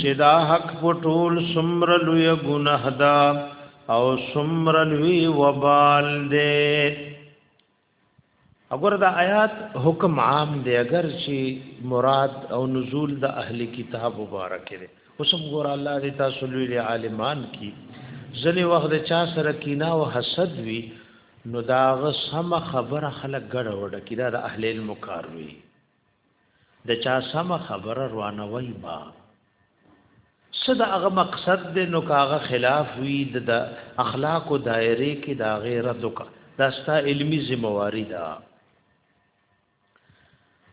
چې دا حق په ټول سمر لوی ګناه دا او سمر لوی وبال دې اگر دا آیات حکم عام دی اگر چې مراد او نزول د اهل کتاب مبارک دی اوس هم ګور الله دې تاسو لوی عالمان کی ځنې وخت چا سره کینا او حسد وی نو داغه سم خبره خلک ګډه وډه کیدا د اهل المکار وی د چا سم خبره روانه وای ما صد هغه مقصد دې نو کاغه خلاف وی د اخلاق او دایره کې دا غیره دوکا دا ستا علمی ذمہواری ده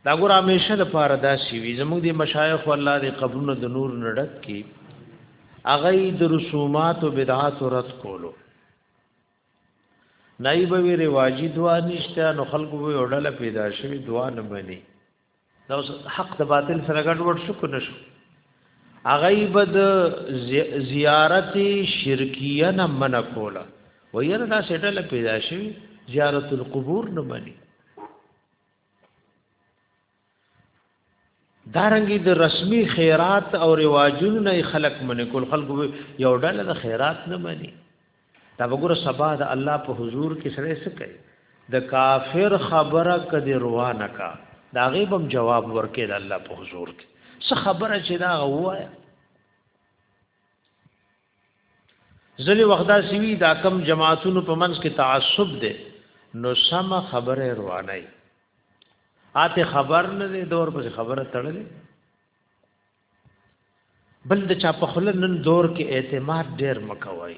دا ګور همیشه د پاره دا سی وی زموږ د مشایخ الله دې قبرونو د نور نړک کې اغه د رسومات او بدعات رد کولو نای به وی رواجی دعا نشته نو خلق به وړل پیدا شوی دعا نه مني دا حق د باطل سره ګډ وډ شو کنه شو اغه بد زیارت شرکیه نه من کولا و یره دا سټل پیدا شوی زیارت القبور نه مني دارنګي د رسمي خیرات او رواجونو نه خلق منی کول خلق یو ډله د خیرات نه منی دا وګوره سبا د الله په حضور کې سره څه کوي د کافر خبره کدی روا نه کا دا غیبم جواب ورکې د الله په حضور کې څه خبره چې دا وایا ځلې وخدا سوي دا کم جماعتونو په منځ کې تعصب دی نو سم خبره روانه ای آته خبر نه دی دور په خبره تړلې بل د چا په خلل نن دور کې اعتماد ډېر مکوای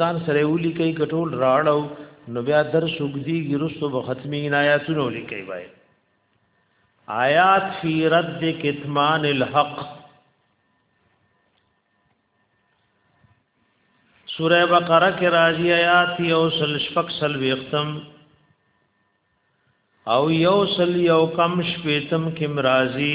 ځان سره ولیکئ کټول راړو نو بیا درس وګدیږي رسو به ختمي عنایاتونه ولیکئ بای آیات فی رد کتمان الحق سوره بقره کې راځي آیات یو سل شپک سل وختم او یو سل یو کم شپیتم کې مرাজি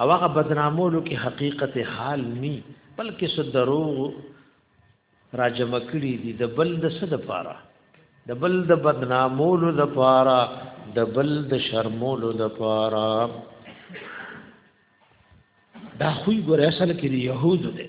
او هغه بدنامولو کې حقیقت حال ني بلکې څه دروغ راجم کړي دي د بل د څه د پاره د بل د بدنامولو د پاره د بل د شرمولو د پاره دا خوې ګور اصل کې د يهودو دي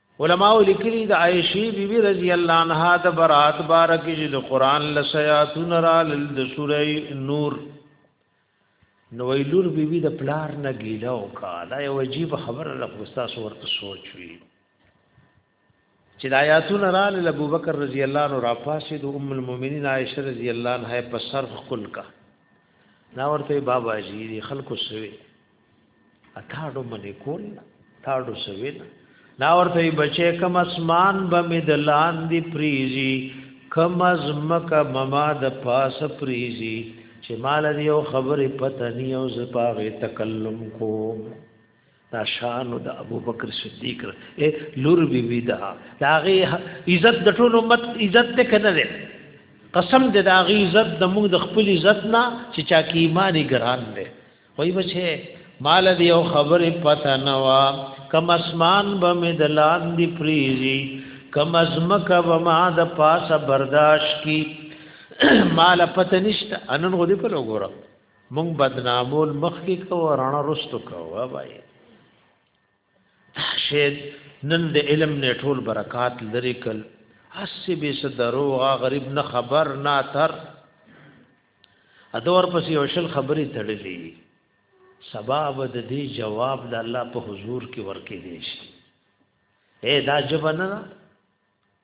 علماء لیکلي د عائشې بیبي رضی الله عنها د برات بارک چې د قران لسیاتون را لل د سوره نور نو ویلور بیبي د پلار نه ګیله او کا دا یو عجیب خبره ده خو تاسو ورته سوچ وی چې د آیاتون را لل ابو بکر رضی الله عنه را پاسې د ام المؤمنین عائشه رضی الله عنها په سر خپل کا دا ورته بابا جی خلکو سوي اتاړو منې کول تاړو سویل نا ورته بچې کم اسمان به مې د لاندې پریزي کم از مکه مما د پاس پریزي چې مال دی او خبرې پته نی او زپاغه تکلم کوم دا شان د ابو بکر صدیق اے لور بی بی دا داغه عزت د ټول امت عزت ته کنه ده قسم دې داغه عزت د موږ د خپل عزت نه چې چا کې ایمانی ګران ده وای بچې مال دی او خبره پته نه وا کم اسمان به مې د لاندې پریزي کم ازمکه به ما د پاسه برداشت کی مال پته نشته انن غو دې په لګورم مونږ بدنامول مخ کې کو رڼا رستو کو وای شید نن د علم نه ټول برکات لري کل اسی به څه دروغه غریب نه خبر نه تر ادور پس یو شل خبرې تړلې وي سبب د دې جواب د الله په حضور کې ورکې دي شي اے دا جبنه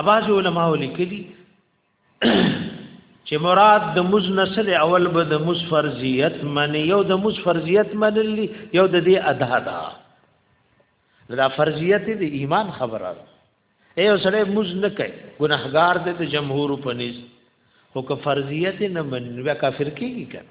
اباظ علماء لیکلي چې مراد د مز نسل اول به د مز فرضیت من یو د مز فرضیت منلی یو د دې ادا دا دا فرضیت د ایمان خبره ده اے سره مز نه کوي ګناهګار دې د جمهور په نس خو که فرضیت نه من بیا کافر کیږي کنه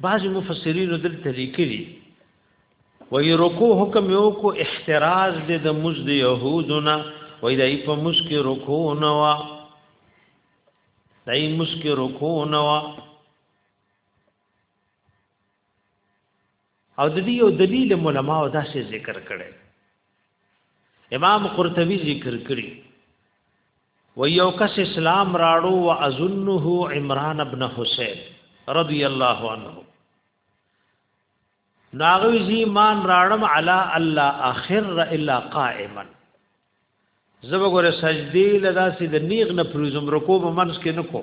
بعض مفسرین دلته لیکلي وی رکو حکم یو کو احتراز دې د مز د يهودنا وی دای په مز کې رکو نه وا دای مز کې رکو نه وا او د دې یو دلیل علماء او داسې ذکر کړي امام قرطبي ذکر کړي و یو کس اسلام راړو و اظنه عمران ابن حسین رضی الله عنه ناغوی زی مان راړم علی الله اخر الا قائما زبګور سجدی لدا سید نیغ نه پروزم رکوع منس کې نکو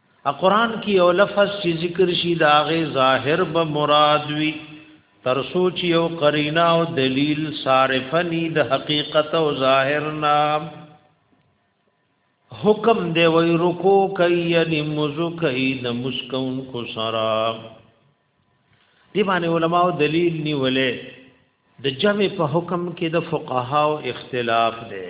قرآن کې یو لفظ چې ذکر شي دا غي ظاهر به مراد وي تر سوچ یو قرینا او دلیل صارفنی د حقیقت او ظاهر نام حکم دی وی رکو کوي یعنی مزو کوي د مسکون کو سرا دی باندې علما او دلیل نیولې د جمع په حکم کې د فقها او اختلاف دی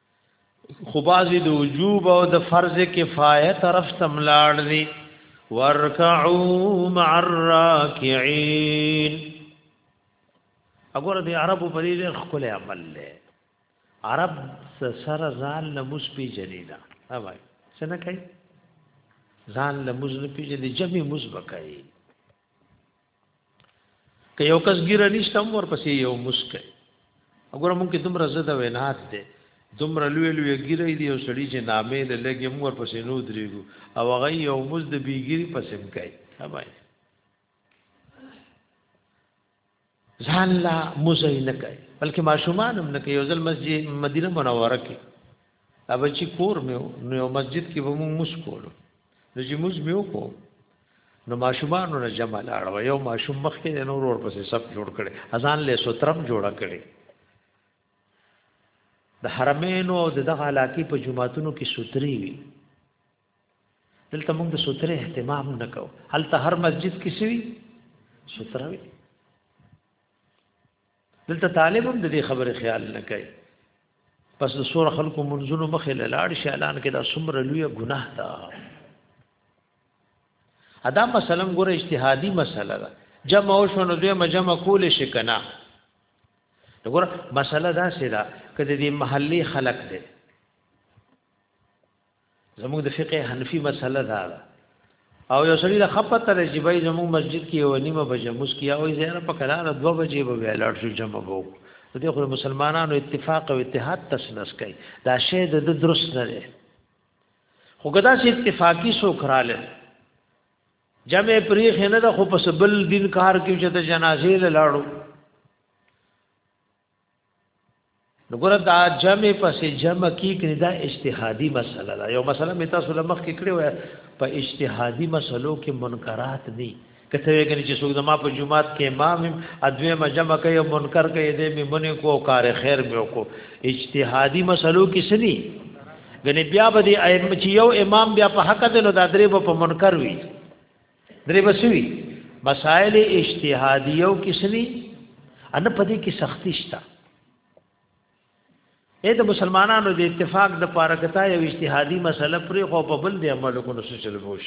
خو بعضی د وجوب او د فرض کفایه طرف تملاړ دي ورکعوا مع الراکعين وګوره د عربو په دې ډېر خپل عمل له عرب سره ځان له مس پی جنیدا ها وای څنګه کوي ځان له مس نه پی جنې جمع مس بکای که یو کس ګیره نشته هم ورپسې یو مسکه وګوره مونږ کې دومره زه د وینات دی دومره لوی لوی ګیره دی او سړی چې نامې له لګې مو ورپسې نو درېږو او هغه یو مز د بیګیری پسې هم کوي هبای ځان لا مزه نه کوي بلکې ماشومان هم نه کوي یو ځل مسجد مدینه منوره کې ابه چې کور مې نو یو مسجد کې به موږ موس کولو نو چې موس مې وکړو نو ماشومانو نه جمع لاړو یو ماشوم مخ کې نور ور پسې سب جوړ کړي اذان له سترم جوړ کړي د حرمینو او د دغه علاقې په جمعاتونو کې ستري وي دلته موږ د سترې اهتمام نکو هلته هر مسجد کې سوي ستروي دلته طالب هم د دې خبرې خیال نه کوي پس د سور خلکو منځونو مخې له لاړ شي اعلان کې دا څومره لوی ګناه ده ادا مثلا ګوره اجتهادي مسله ده جمع او شنو دوی مجمع کول شي کنه ګوره مسله دا سره کله دې محلي خلق دي زموږ د فقه حنفي مسله دا ده او یو سړي له خپه تر چې به زموږ مسجد کې یو نیمه بجه موس کیا او زیاره په قرار دوه بجې به ویلاړ شو جمع وو د دې خو مسلمانانو اتفاق او اتحاد تسنس کوي دا شی د درست نه دی خو ګدا چې اتفاقی سو کراله جمع پریخ نه د خو پس بل دین کار کې چې د جنازې لاړو نګور دا جمع پس جمع کی کړي دا اجتهادي مسله ده یو مسله متا سلمخ کې کړي وای په اجتهادي مسلو کې منکرات دي کته وګني چې څوک زما په جمعات کې امام ادوی ما جمع کوي او منکر کوي دې می منې کو کار خیر مې کو اجتهادي مسلو کې سني غني بیا به دې ائمه چې یو امام بیا په حق ده نو دا درې په منکر وي درې بسوي مسائل اجتهادیو کې سوي ان په دې کې سختی شته اې د مسلمانانو د اتفاق د پاره کته یو اجتهادي مسله پرې خو په بل دی عمل کو نسو چل بوش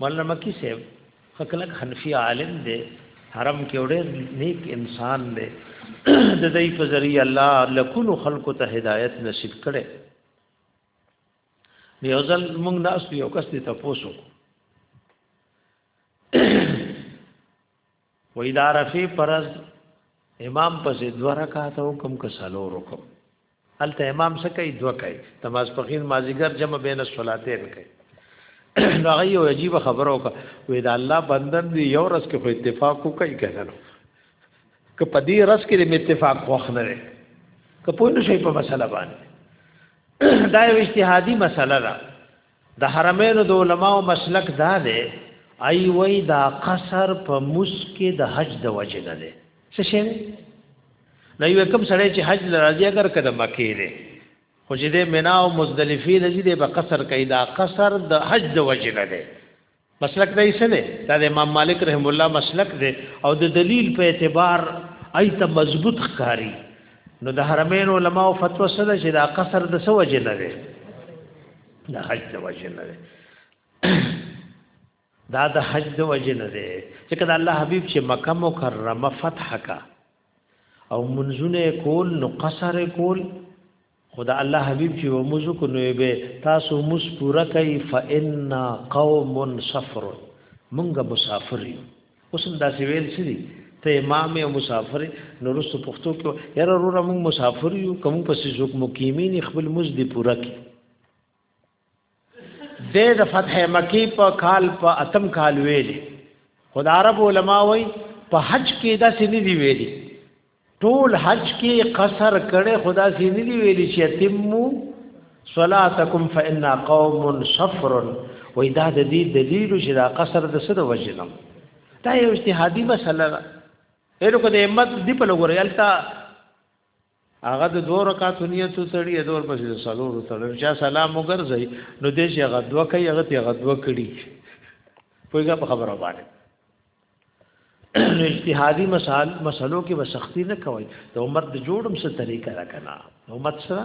مولانا مکی صاحب خلک حنفي عالم دی حرم کې وړې نیک انسان دی د دې په ذریعہ الله لکونو خلقو ته هدایت نصیب کړي نو یو ځل موږ ناس یو کس ته تاسو و اداره فی پرز امام پسې دو رکعات او کم کسلو رکم الته امام څه کوي دو کوي تماس پخین مازیګر جمع بین الصلاتین کوي نو هغه یو عجیب خبره وکړه وې دا الله بندن دی یو رس کې خو اتفاق کوي کنه نو که په دې رس کې مې اتفاق خوښ نه لري که په نو شي په مسله باندې دا یو اجتهادي مسله ده د حرمینو د علماو مسلک دا دی ای وای دا قصر په مسکه د حج د وجه نه دی څه شي نه یو کوم سړی چې حج لراځي اگر کده مکه دی خو چې د مینا او مزدلفه لږی دی په قصر کې دا قصر د حج د وجه نه دی مسلک دی څه دی دا د امام مالک رحم الله مسلک دی او د دلیل په اعتبار ایت مضبوط ښکاری نو د حرمین علما او فتوا سره چې دا قصر د سو وجه نه دی دا حج د وجه نه دی دا د حج د وجه نه دی چې کله الله حبیب چې مکه مکرمه فتح کا او منځونه کول نو قصر کول خدا الله حبیب چې و موزو کو نو به تاسو مس پورا کوي فإِنَّ قَوْمٌ سَفْرٌ مونږه مسافر یو اوس هم دا سی ویل سری ته امام او مسافر نو رسو پښتو کې یاره وروره مونږ مسافر یو کوم پسې ځوک مقیمین خپل مز دی پورا کوي د د فتح مکی په کال په اتم کال ویلي خدای عرب علما وای په حج کې دا سنې دی ویلي ټول حج کې قصر کړي خدا سنې دی ویلي چې تمو صلاتکم فإِنَّ قوم صفر وای دا د دې دلیل چې دا قصر د سره وجنم دا یو اجتهادي مسله ده هرکو د امت دی په لګوري التا هغه د دوه رکعاتو نیت تړي د ور پسې سلور تړي چا سلام وګرځي نو دې چې هغه دوه کوي هغه ته هغه دوه کړي پوهیږه په خبره باندې نو اجتهادي مسال مسلو کې وسختی نه کوي د امت د جوړم څه طریقه را کنه امت سره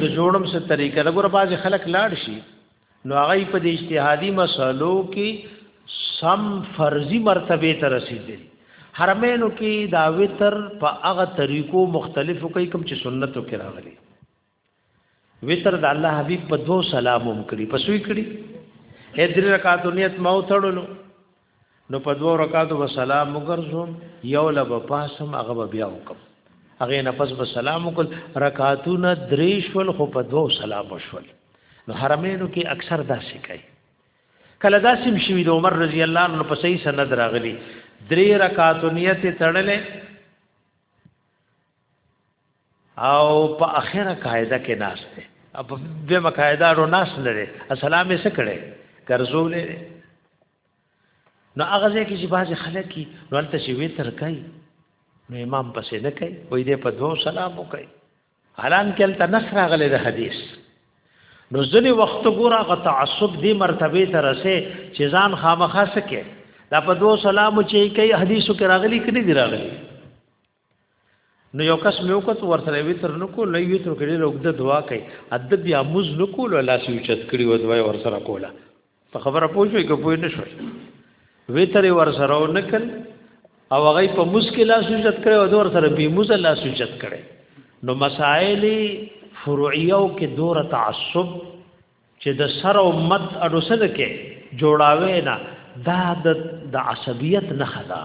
د جوړم څه طریقه لګور باز خلک لاړ شي نو هغه په دې اجتهادي مسلو کې سم فرضي مرتبه ته رسیدل حرمینو کې دا وتر په هغه طریقو مختلفو کوي کوم چې سنتو کې راغلي وتر د الله حبیب په دو سلام هم کړی پسوي کړی هدر رکعات نیت مو تړلو نو په دوه رکعاتو به سلام وګرځوم یو له به پاسم هغه به بیا وکم هغه نه پس به سلام وکړ رکعاتونه درې شول خو په دوه سلام وشول نو حرمینو کې اکثر داسې کوي کله داسې شوی د عمر رضی الله عنه په صحیح سند راغلی درې رکعاتو نیت تړلې او په اخره قاعده کې ناس دی په دې مقاعده رو ناس لري السلام یې سکړي ګرځولې نو هغه ځکه چې بعضی خلک کی نو البته چې وی تر کوي نو امام پسې نه کوي وې دې په دوه سلام وکړي حالان کې البته نصر غلې د حدیث نو ځلې وخت ګوره غ تعصب دې مرتبه ته رسې چې ځان خامخا سکه دا په دوه سلام چې کوي حدیثو کې راغلي کړي دی راغلي نو یو کس مې وکړ ورسره ویتر نو کو لوي ویتر کړي لوګد دعا کوي ادب بیا موز نو کو لا سی چت کړي و دعا ورسره کوله په خبره پوه شوې که پوه نه شوې ویتر ورسره و نکل او هغه په موز کې لا سی چت کړي و دور سره بي موز لا سی چت کړي نو مسائل فروعیو کې دور تعصب چې د سر او مت اډو سره کې جوړاوې نه دا د عصبیت نه خدا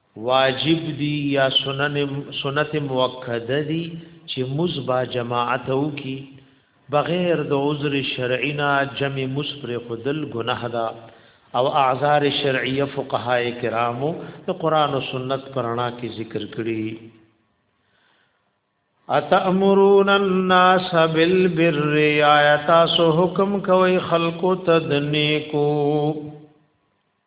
واجب دی یا سنن سنت مؤکده دی چې مزبا جماعت او کی بغیر د عذر شرعی نه جمع مسپر خودل گناه ده او اعذار شرعیه فقهای کرامو د قران او سنت پرانا کې ذکر کړي اتامرون الناس بالبر آیات سو حکم کوي خلقو تدنیکو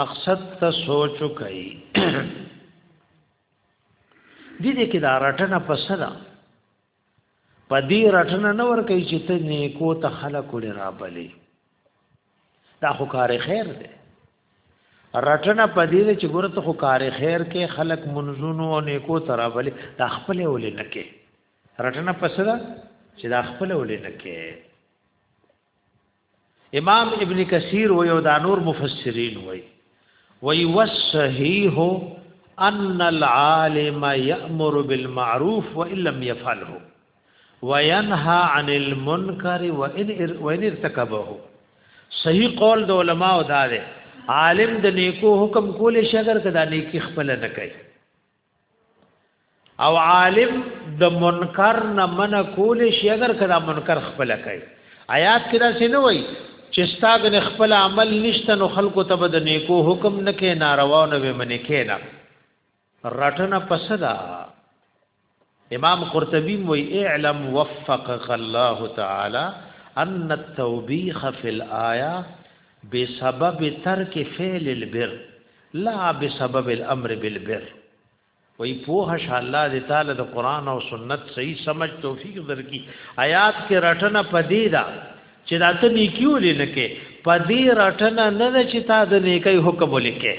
مقصد ته سوچ کوي د دې کې دا رټنه پسدا په دې رټنه نه ور کوي چې ته نیکو ته خلق وړي را بلې دا خو کار خیر دی رټنه په دې چې ګوره ته خو کار خیر کې خلق منزونو او نیکو ته را بلې دا خپل ولې نه کې رټنه پسدا چې دا خپل ولې نه کې امام ابن کثیر و یو دا نور مفسرین وای وی وصحیح ان العالم یامر بالمعروف وان لم يفعله وینها عن المنکر وان وان ارتكبه صحیح قول د علماء دا ده عالم د نیکو حکم کول شي اگر کدا نیکی خپل نه کوي او عالم د منکر نه من کول شي اگر کدا منکر خپل کوي آیات کې دا څه نه وای چې ستاګ نه خپل عمل نشته نو خلکو ته بد نه کو حکم نه کې ناروا نه به منې کې نه رټنه پسدا امام قرطبی وی اعلم وفقك الله تعالی ان التوبیخ فی الآیه بسبب ترک فعل البر لا بسبب الامر بالبر وی پوه ش الله دی تعالی د قران او سنت صحیح سمجھ توفیق درکې آیات کې رټنه پدې دا چې راته نیکیو لنکه پدې رټنه نه چې تا د نیکي حکم ولیکه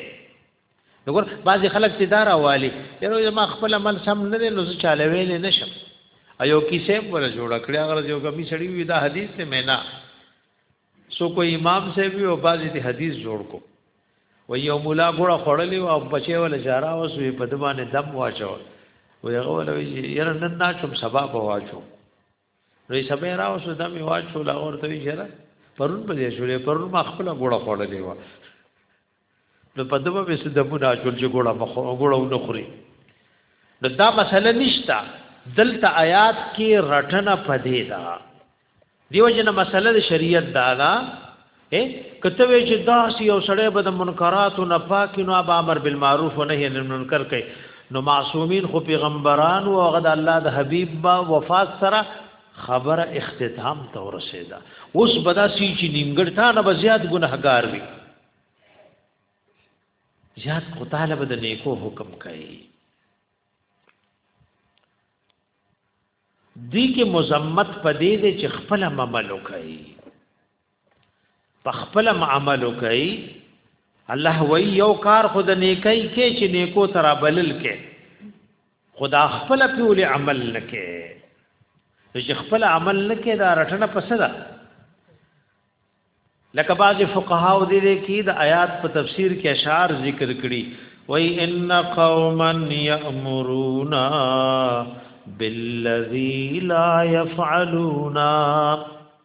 وګور بعضی خلک چې دار اوالي یره ما خپل عمل سم نه دی نو زه چاله ویلې نشم ایو کیسه ولا جوړ کړی هغه یو کمی سړی وی دا حدیث ته مینا سو کوئی امام سے بھی او بعضی دی حدیث جوړ کو و یو مولا ګوړه خړلې او بچي ولا جارا او سوی په دمانه دم واچو و یغه ولا یره نن نا چم سبب واچو نو سبه راو سو دمه واچو لا ورته وی چیرې پرون په دې شولې پرون ما خپل ګوړه خړلې و نو په دمه به سده مو ناشول چې ګوړه مخ ګوړه ونخوري نو دا مسله نشتا دلته آیات کې رټنه پدې دا دیو جن مسله د شریعت دا دا اے کته وی چې داس یو سړی به د منکراتو نه پاک نو اب امر بالمعروف و نهی عن المنکر کوي نو معصومین خو پیغمبران او غد الله د حبیب با وفات سره خبره اختتام ته ورسیدا اوس بدا سی چې نیمګړ تا نه بزیات ګناهګار وي زیات خو تعالی به د نیکو حکم کوي دی کې مزمت پدې دې چې خپل عمل وکړي په خپل عمل کوي الله وی یو کار خود نیکي کې چې نیکو تر بلل کې خدا خپل پیول عمل نکې چې خپل عمل نکې دا رټنه پسدا لکه باز فقها و دې کې د آیات په تفسیر کې اشعار ذکر کړي وی ان قوما یامرون بالذی لا یفعلون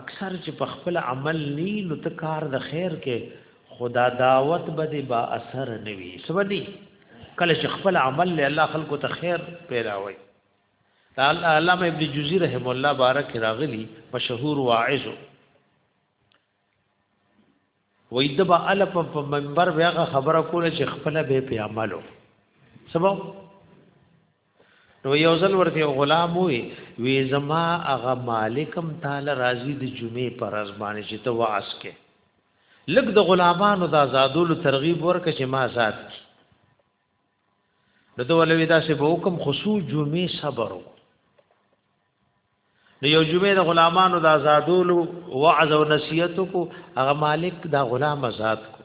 اکثر چې پخپله عمل نه وي نو ته کار د خیر کې خو دا دعوت به دې با اثر نه وي څه به دي کله چې خپل عمل له الله خلکو ته خیر پیراوي علامه ابن جوزی رحم الله بارک راغلی مشهور واعظ وای د به ال په منبر بیا غ خبره کوله چې خپل به په عملو سبب نو یو ځل ورته غلام وي وی زما هغه مالکم تعالی راضی د جمعې پر ازمانه چې ته واس کې لګ د غلامانو د آزادولو ترغیب ورک چې ما آزاد کی نو ته ولوي دا سه به حکم خصو جمعې صبر نو یو جمعې د غلامانو د آزادولو وعظ او نصیحت کو هغه مالک دا غلام آزاد کو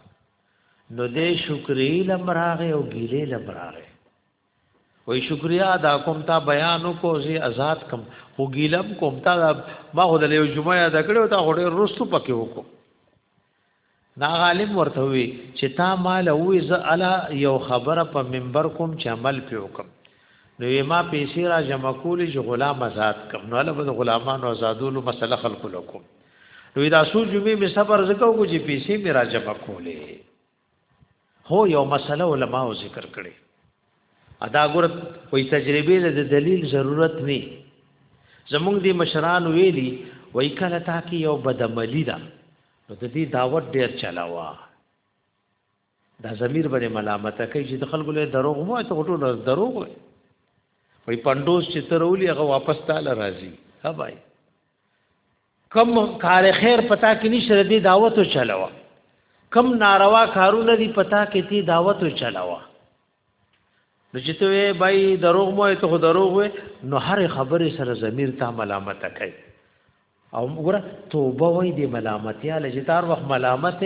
نو دې شکرې لمراغه او ګیلې لمراغه وې شکریا دا کوم تا بیان کو زی آزاد کم خو ګیلم کوم تا ما خو د یو جمعې ادا کړو تا غوړې رستو پکې وکړو دا غالب ورته وی چې تا مال وې ز الا یو خبره په منبر کوم چې عمل پی وکم نو ما پیسې را جمع کولې چې غلام آزاد کم نو له بده غلامانو آزادولو مسله خلق لکم نو دا سو جمعې می صبر زکو کو چې پیسې می را جمع کولې هو یو مسله علما او ذکر کړي ادا ګور وې تجربه له دلیل ضرورت نه زمونږ دی مشران ویلي وای کله تا کې یو بدعملی ده نو د دې دعوت ډیر چلاوا دا ضمیر باندې ملامت کوي چې د خلکو له دروغ مو ته ټول دروغ وي وای پندوس چې ترولي هغه واپس تاله راځي ها بھائی کم کار خیر پتا کې نشره دی دعوت او چلاوه کم ناروا کارونه دی پتا کې تی دعوت او چلاوه نو چې ته بای دروغ مو ته دروغ وې نو هر خبره سره ضمیر ته ملامت کوي او وګوره توبه وای دی ملامتیا لجدار وخت ملامت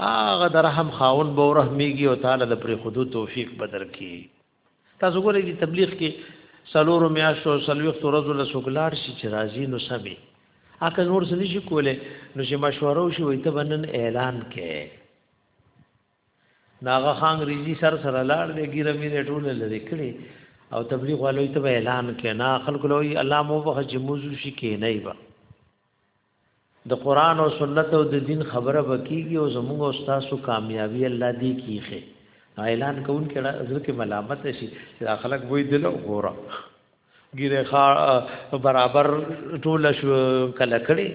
هغه درهم خاون بو رحمیږي او تعالی د پر خودو توفیق بدر کی تاسو ګورئ چې تبلیغ کې سلورو میاشتو او سلويختو ورځو له سوګلار شي چې راځي نو سمي اکه نور څه نشي کوله نو چې مشوره وشي وي ته بنن اعلان کې ناغه خان ریزی سر سره لاړ دی ګیره مینه ټول لري کړي او تبلیغ والو ته اعلان کې نه خلکو لوی الله مو به جموزو شي کې نه ایبا د قران او سنت او د دین خبره بکیږي او زموږ او تاسو کامیابی الله دی کیخه اعلان کون کړه حضرت ملامت شي چې اخلاق وې دل غورا ګیره خا برابر ټول شو کله کړي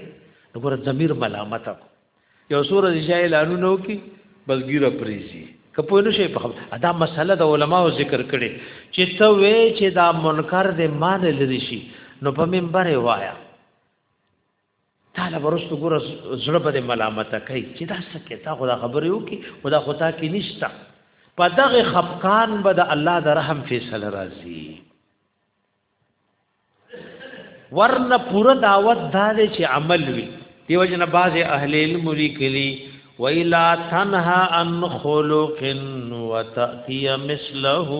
وګوره ضمیر ملامت کو یو سور د شای اعلانو نو کی بس ګیره پریزي کپو نو شي په ادا مسله د علماو ذکر کړي چې ته وې چې دا منکر دې مان لري شي نو په منبر وایا تعالی ورستو ګور زړه په ملامت کوي چې دا څه کې تا خدا خبرې وکي خدا خدا کې نشتا په دغه خفقان به د الله د رحم فیصله راځي ورنه پوره دعوت دا دی چې عمل وي دیو جن باز اهل علم لیکلی ویلا تنها ان خلق وتاتی مثله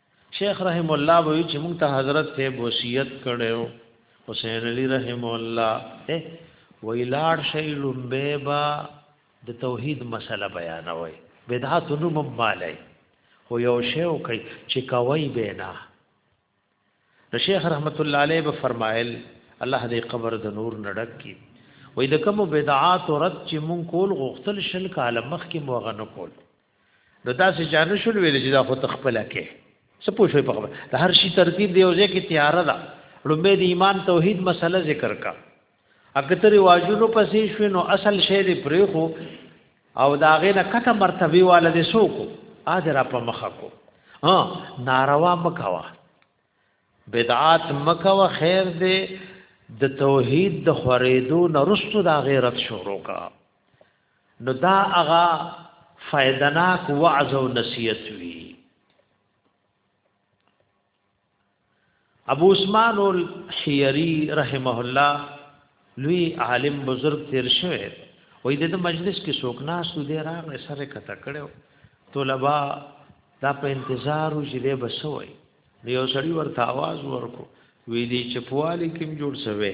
شیخ رحم الله وی چې مونږ ته حضرت سے وصیت کړو حسین علی رحم الله ویلاړ شی لومبه با د توحید مسله بیانوي بدعت نو ممالای خو یو شی او کوي چې کوي به نه د شیخ رحمت الله علیه به فرمایل الله دې قبر د نور نډک کی وې د کوم بدعات او رد چې مون کول غختل شل کاله مخ کې موغه نه کول نو تاسو چا نه شول ویل چې دا خو تخپل کې څه پوښوي په خبره د هر شي ترتیب دی او ځکه تیار ده لومبه د ایمان توحید مسله ذکر کا اکثر واجونو پسې شو نو اصل شی دی پرې خو او دا غې نه کته مرتبه والد سو کو اجر په مخه کو ها ناروا مکوا بدعات مکوا خیر دی د توحید د خریدو نرستو دا غیرت شروع کا نو دا هغه فائدناک وعظ او نصیحت وی ابو عثمان الحیری رحمه الله لوی عالم بزرگ تیر شوی وې د مجلس کې څوک ناس و دی راغی سره کته کړو طلبا دا په انتظار و چې دی بسوي یو سړی ورته आवाज ورکو ویلی چې پوالی کوم جوړ شوی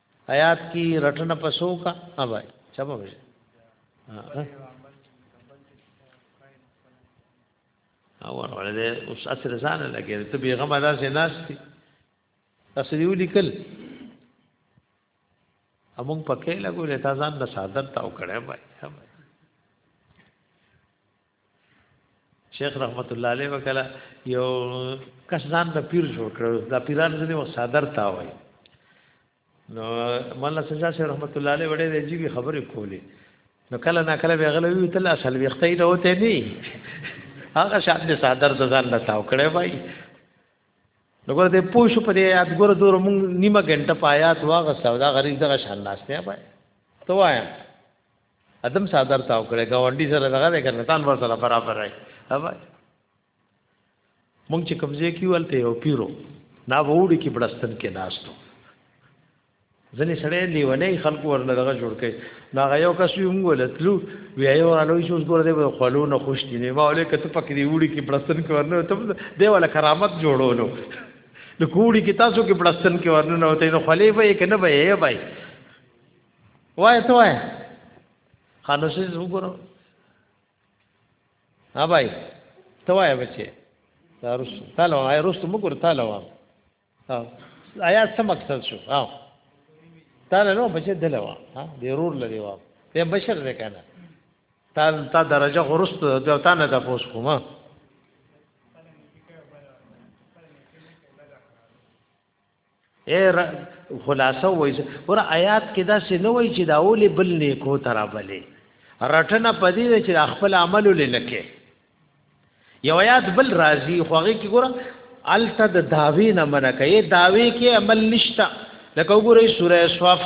آیات کی رټنه پسو کا اوای چا به وشه او ورته اوس اثر ځان لګي ته بیغمه داسې ناشتي تاسو یو لیکل امون پکې لګولې تا ځان د سادر تاو کړه بای شیخ رحمت الله علیه وکړه یو کس ځان د پیر جوړ کړو دا پیران ځنی و صادر تا وای نو مولا سجا شیخ رحمت الله علیه وړې د جیبي خبرې کولې نو کله نا کله به غلې وی تل اصل وختې نه وته نه هغه شاد دې صادر د ځان نه تاو کړې وای نو ګور دې پوښ په دې یاد ګور دور مونږ نیمه غنټه پایات واغ سودا غریب دغه شان ناشته پای تو وایم ادم صادر تاو کړه گاونډي سره دغه ده کنه تان ور سره برابر راي اوبای مونږ چې کمزې کیولته یو پیرو نا ووډي کې بلستن کې ناستو ځنې سړی لیونی خلکو ورنه دغه جوړ کړي دا غيو کس یو موږ لتلو بیا یو الوی شو ګور دی خلو نه خوش دي نه مولې کته پکې دی وړي کې بلستن کې ورنه ته دی ولا کرامت جوړولو د کوړي کې تاسو کې بلستن کې ورنه نه وته نو خلې به یې کنه به یې بای وای ته وای خانو سي وګورم ها بھائی ته وای بچي دا رس تعالی وای رس ته وګور تعالی وای آیا څه مقصد شو ها تعالی نو بچي دلوا ها دې رور لري وا ته بشر دې کنه تا تا درجه غرست دا تا نه د پوس کومه اے خلاصه وای ور آیات کې دا څه نه وای چې دا اولې بل نه کو ترا بلې رټنه پدې چې خپل عمل لکه یو آیات بل راضی خوږه کې ګور الته د داوی نه منکه یې داوی کې عمل نشتا لکه وګورئ سوره صف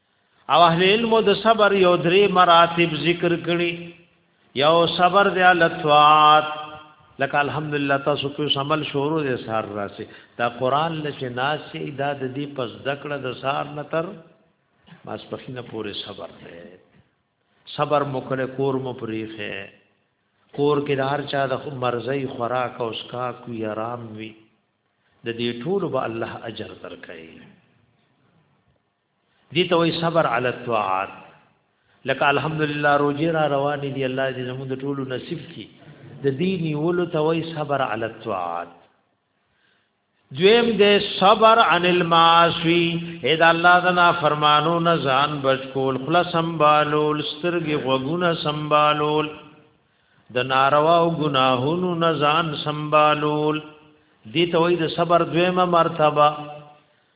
او اهل علم د صبر یو درې مراتب ذکر کړي یو صبر دی لطفات لکه الحمدلله تاسو په عمل شروع دي سار راسي دا قران لچ ناسي دا د دې پس دکړه د سار نتر ماس پخینه پورې صبر دی صبر مکړه کور مو پریخه کور کې دار چا د مرزي خوراک او اسکا کو آرام وي د دې ټول به الله اجر درکړي دي ته وي صبر علی الطاعات لکه الحمدلله روزي را روان دي الله دې زموږ د ټولو نصیب کړي د دې نیولو ته وای صبر علی الطاعات دویم دې صبر عن المعاصی اې دا الله د نافرمانو نه ځان بچ کول خلا سنبالول سترګې غوګونه سنبالول د ناروا او ګناهونو نه ځان سنبالول دې ته وای د صبر دویمه مرتبه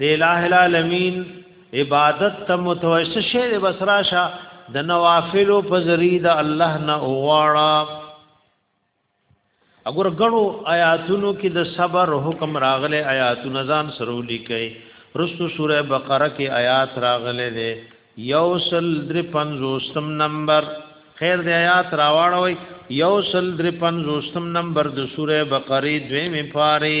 د الٰه العالمین عبادت ته متوسل شي د بسراشه د نوافل په ذریعہ د الله نه وغواړه اگر غړو آیاتونو کې د صبر حکم راغله آیاتونه ځان سره لیکي رسو سوره بقره کې آیات راغله ده یوسل در پنځوستم نمبر خیر د آیات راوړوي یوسل در پنځوستم نمبر د سوره بقره دویمه پاره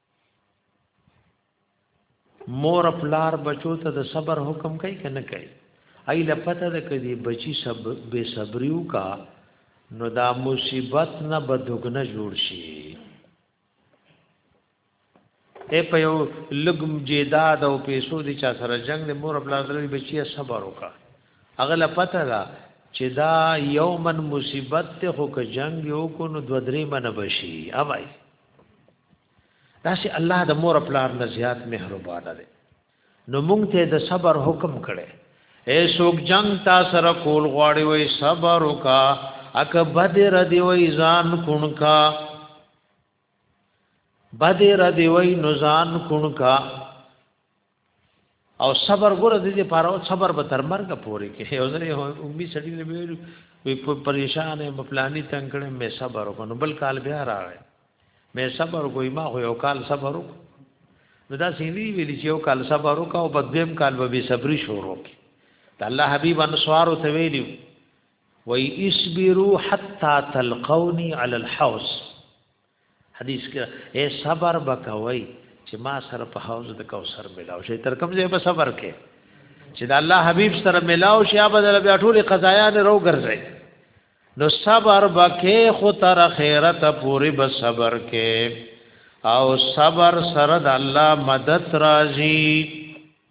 مور پلار بچو ته د صبر حکم کوي کنه کوي ای لپته د کدي بچي سب بے صبریو کا نو دا مصیبت نه بدوګنه جوړ شي اے په یو لګم جیداد او پیسو دي چا سره جنگ د مور پلار د بچي صبر وکا اغه لپته دا چې دا یومن مصیبت ته خو که جنگ یو کو نو دو درې من بشي اوای داسې الله د مور پلار نه زیات مهربان دی نو مونږ ته د صبر حکم کړي اے سوک جنگ تا سره کول غواړي وای صبر وکا اک بدر دی وای ځان کون کا بدر دی وای نو ځان کون کا او صبر ګره دې لپاره او صبر به تر مرګ پورې کې او زه امي سړی نه ویل وی په پریشان په پلاني تنگ کړم مې صبر وکړ بل کال بیا راغی مې صبر کوی ما خو یو کال صبر وکړ نو دا سینې ویل چې یو کال صبر وکاو په دیم کال به بي صبري شروع کی ته الله حبيب انصار ته ویلی وای اسبروا حتا تلقوني على الحوض حدیث کې اے صبر بکوي چې ما سره په حوض د کوثر ملاو شي تر کوم ځای به صبر کې چې د الله حبیب سره ملاو شي هغه بدل بیا ټول قضایا نه رو ګرځي نو صبر بکې خو تر خیرت پوری به صبر کې او صبر سره د الله مدد راځي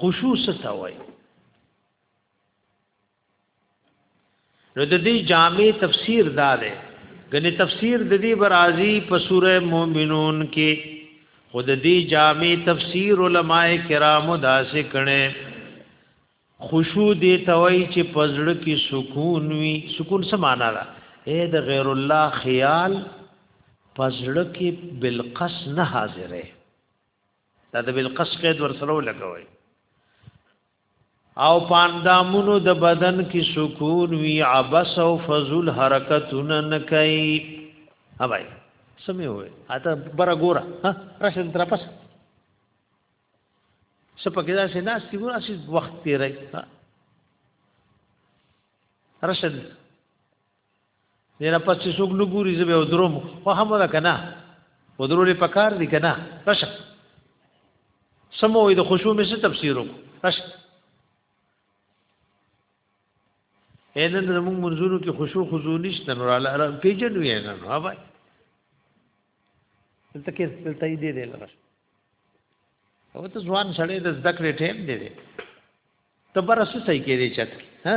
خشوع څه ته وایي نو د دې جامع تفسیر دا ده غني تفسیر د دې برازي په سوره مؤمنون کې خود دې جامع تفسیر علماء کرام دا سه کړي خشوع دې توي چې پزړه کې سکون وي سکون څه معنا ده اے د غیر الله خیال پزړه کې بالقص نه حاضره دا د بالقص قید ورسره ولګوي او پاندامونو د بدن کې سکون وی عبس او فزول حرکتونه نه کوي اوبای سمې وې اته بره ګوره ها راشه تر پس سپکې دا شي ناس ګوره شي وخت تیرې راشه نه نه پس څوک نو ګوري زه به ودروم خو هم ولا کنه ودرول په کار دي کنه راشه سمو د خوشو مې څه تفسیر وکړه راشه ان د موږ منځونو کې خوشو خضوع نشته نور الله پیجن وی نه نو اوبای دلته کې دلته یې دی دی لږ او ته ځوان سړی د زده کړې ټیم دی دی ته برسه صحیح کې دی چت ها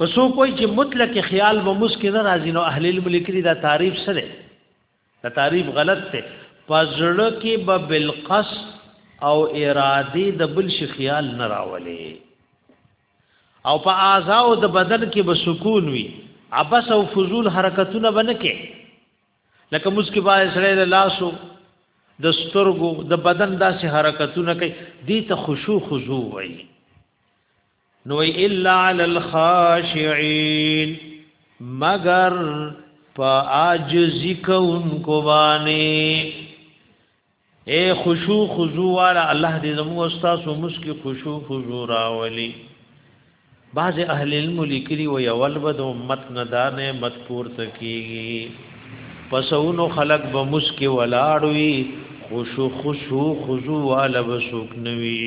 که څوک وایي چې مطلق خیال به مسکې نه راځي نو اهل علم لیکلي دا تعریف څه دی دا تعریف غلط دی پزړه کې به بالقص او اراده د بل شي خیال نه راولي او په اعضاء د بدن کې به سکون وي عبس او فضول حرکتونه بنه کې لکه مسکې باندې سره لاسو د سترګو د بدن داسې حرکتونه کوي دې ته خشوع خضوع وایي نو الا علی الخاشعين مگر فاجز کون کو باندې اے خشوع خضوع والا الله دې زموږ استاد او مسکی خشوع خضوع راولي بعض اهل علم لیکلي و یول بد امت نه دانه مت پورته کیږي پسونو خلق به مسکی ولاړوي خشوع خشوع خضوع والا بسوک نوي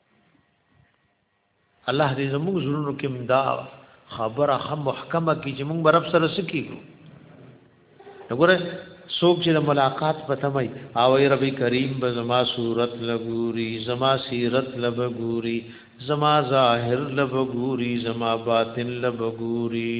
الله دې زموږ زړونو کې مدا خبره خه محکمه کی چې موږ برب سره سکیږو وګوره څوک چې د ملاقات په تمه او ای ربي کریم به زما صورت لګوري زما سیرت لبګوري زما ظاهر لبګوري زما باطن لبګوري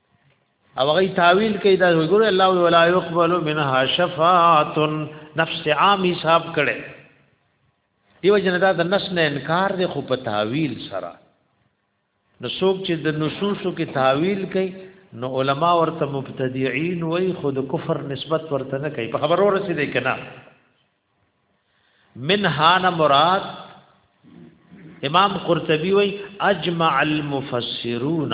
او هغه تعویل کوي دا وګوره الله ولا يقبل منها شفاعت نفس عام حساب کړي دیو جن دا د نس نه انکار دی خو په تعویل سره نو څوک چې د نصوصو کې تعویل کوي نو علما ورته مبتدعين وای خود کفر نسبت ورته نه کوي په خبرو رسیدي کنا منها نه مراد امام قرطبي وای اجمع المفسرون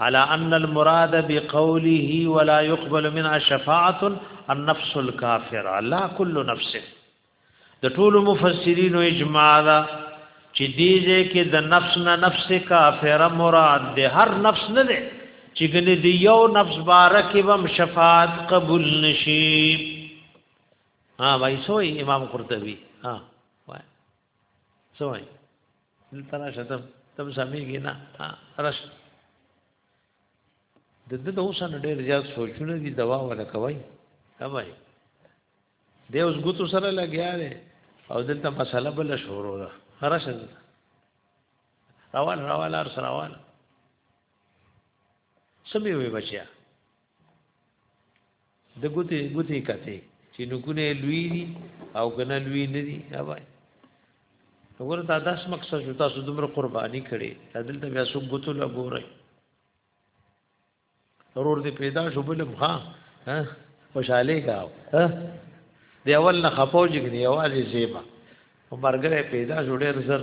على ان المراد بقوله ولا يقبل منها شفاعه النفس الكافره لا كل نفس د ټول مفسرین اجماع ده چې دیږي کې د نفس نه نفس کافره مراد ده هر نفس نه ده چې ګنې دی یو نفس بارکه وم شفاعت قبول نشي ها وای سوې امام قرطبي ها وای سوې دلته راشه ته تم سمېږي نه ها رش د دې د اوسن ډېر زیات سوچونه دي دوا ولا کوي ها وای دې اوس ګوتو سره لګیا دی او دلته مسله بل شروع ده راشه روان روان ار سره روان سمې وي بچیا د ګوتې ګوتې کته چې نکونه لوی دي او کنه لوی نه دي اوبای وګوره دا داس مقصد شو تاسو دومره قرباني کړي دلته بیا څو ګوتو لا ګورئ ورور دې پیدا شو بل ها خوشاله کاو ها دی اول نه خپوج کړي اواز یې زیبا مرګره پیدا شو ډېر زر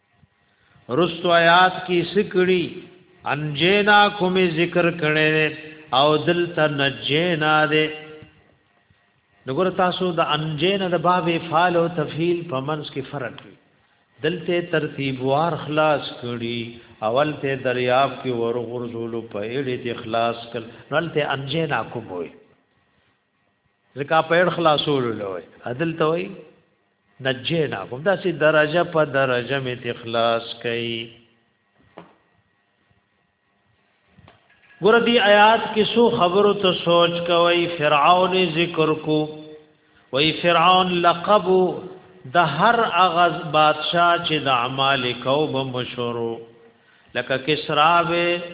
رستو آیات کی سکړی انجینا کوم ذکر کړي او دلته نجینا ده نګور تاسو د انجینا د باب فعال او تفعیل په منځ کې فرق دی دلته ترتیب وار خلاص کړي اول ته دریاب کې ورغورځولو په اړه د اخلاص کړ نلته انجینا کوم وي ځکه په اړ خلاصولو لوي عدل ته وي نجینا کوم دا سي درجه په درجه می تخلاص کوي ګور دی آیات کې سو خبرو ته سوچ کوي فرعون ذکر کو وای فرعون لقب د هر اغاز بادشاہ چې د اعمال کوب مشورو لکه کسرا به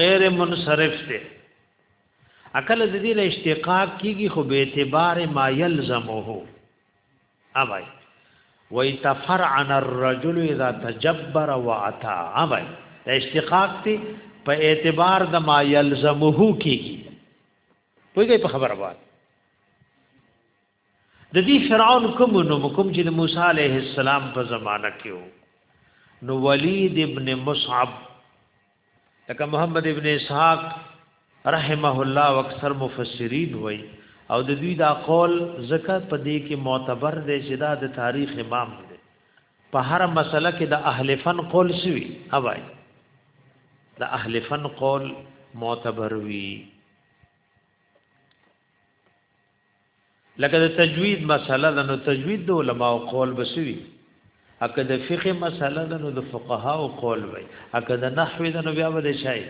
غیر منصرف دی عقل د دې نه اشتقاق کیږي خو به اعتبار ما يلزمه اوای وای تفرعن الرجل اذا تجبر واتا اوای د اشتقاق تی په اعتبار د ما يلزمه کیږي پوهیږئ په خبره باندې د دې فرعون کوم نو کوم چې د موسی عليه السلام په زمانہ کې وو نو ولید ابن مصعب لکه محمد ابن اسحاق رحمه الله او اکثر مفسرین وای او د دوی دا قول زکه په دې کې معتبر دی چې دا د تاریخ امام دی په هر مسله کې د اهل فن قول سوي اوای د اهل فن قول معتبر وی لکه د تجوید مسله ده نو تجوید د علما او قول بسوي اکه د فقه مسله ده نو د فقها او قول وي اکه د نحو ده نو بیا به شي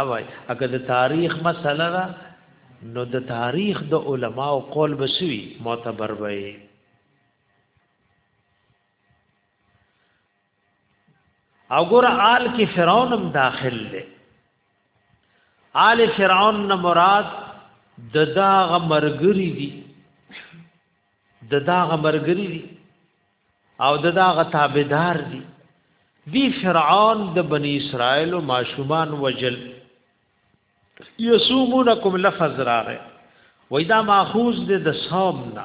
اوای اکه د تاریخ مسله ده نو د تاریخ د علما او قول بسوي معتبر وي او ګور آل کې فرعون هم داخل دی آل فرعون نه مراد د داغه مرګري دي د داغه مرګري دي او د داغه تابعدار دي دی فرعون د بنی اسرائیل او ماشومان وجل یسومونکم لفظ راغه وای دا ماخوذ د صوم نه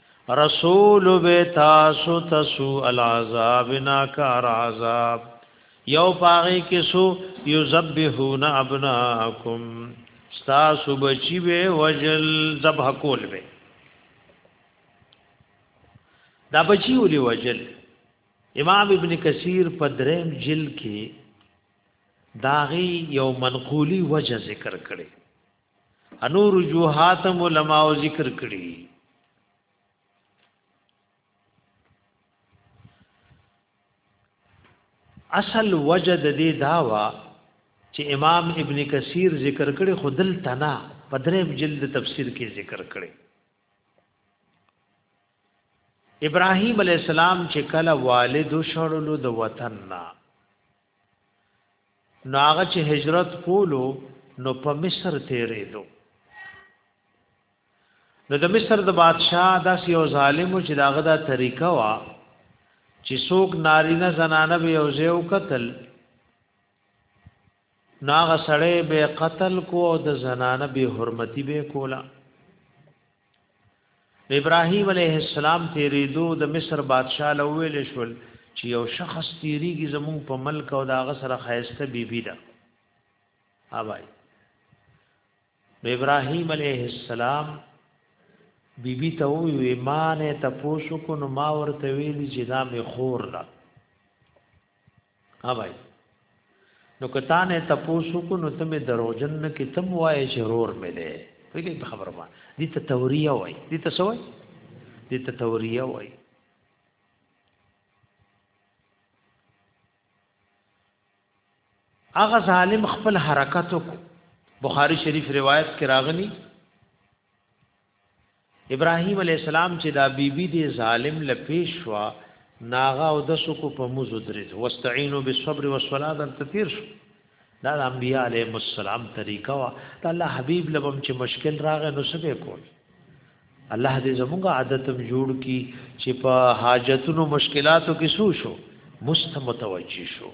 رسول به تاسو تسو العذاب ناکار عذاب یو پاغي کې سو یذبحون ابناکم تاسو بچی به وجل ذبح کول به دا بچی ولي وجل امام ابن کثیر په دریم جل کې داغي یو منقولی وجه ذکر کړي انور وجوهات علماء ذکر کړي اصل وجد دې داوا چې امام ابن کثیر ذکر کړي خودل تنا پدریم جلد تفسیر کې ذکر کړي ابراهیم علی السلام چې کله والد شړلو د وطن نه نو هغه چې هجرت کولو نو په مصر تیرېدو نو د مصر د بادشاہ داس یو ظالم چې داغه دا طریقه وا چې څوک نارینه زنانه به یو ځای قتل ناغه سړی به قتل کو او د زنانه به حرمتی به کولا ابراهيم عليه السلام تیریدو د مصر بادشاہ له ویل شول چې یو شخص تیریږي زموږ په ملک او دا غسر خایسته بیبي ده اوای ابراهيم عليه السلام بیبي ته وی ایمان ته پوسو کو نو ما ورته ویل چې دا می خور ده ها بھائی نو کتا نه تاسو کو نو ته می دروژن نه کی تم وای شرور می ده ویګی په خبره ما دي ته توریه وای دي ته سوای دي ته توریه وای هغه ظالم خپل حرکت کو بخاری شریف روایت کې راغلی ابراهيم عليه السلام چې دا بيبي بی دي ظالم لپیش شو ناغه او د سکو په موزو درې واستعينوا بالصبر والصلاه در تیر شو دا د انبياء عليه السلام طریقه وا ته الله حبيب لبم چې مشکل راغې نو سبه کول الله دې زموږه عادت هم جوړ کی چې په حاجتونو مشکلاتو کې سو شو مستمتوجي شو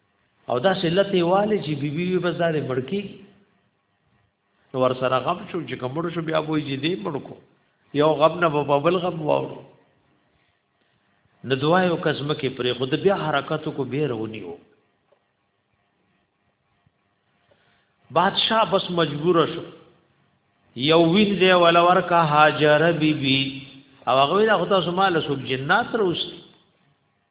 او دا سلته والي چې بیبي وي بس دا دې مړ کېږي نو ور سره غم شو چې کومړ شو بیا وایي چې دې مړ کو یو غم نه په بل غم واورو نو دعا یو قسم کې پرې خود بیا حرکت کو به رونیو بادشاہ بس مجبور شو یو وین دی ولا ورکا هاجر بی بی او هغه دا خدای سماله سو جنات روست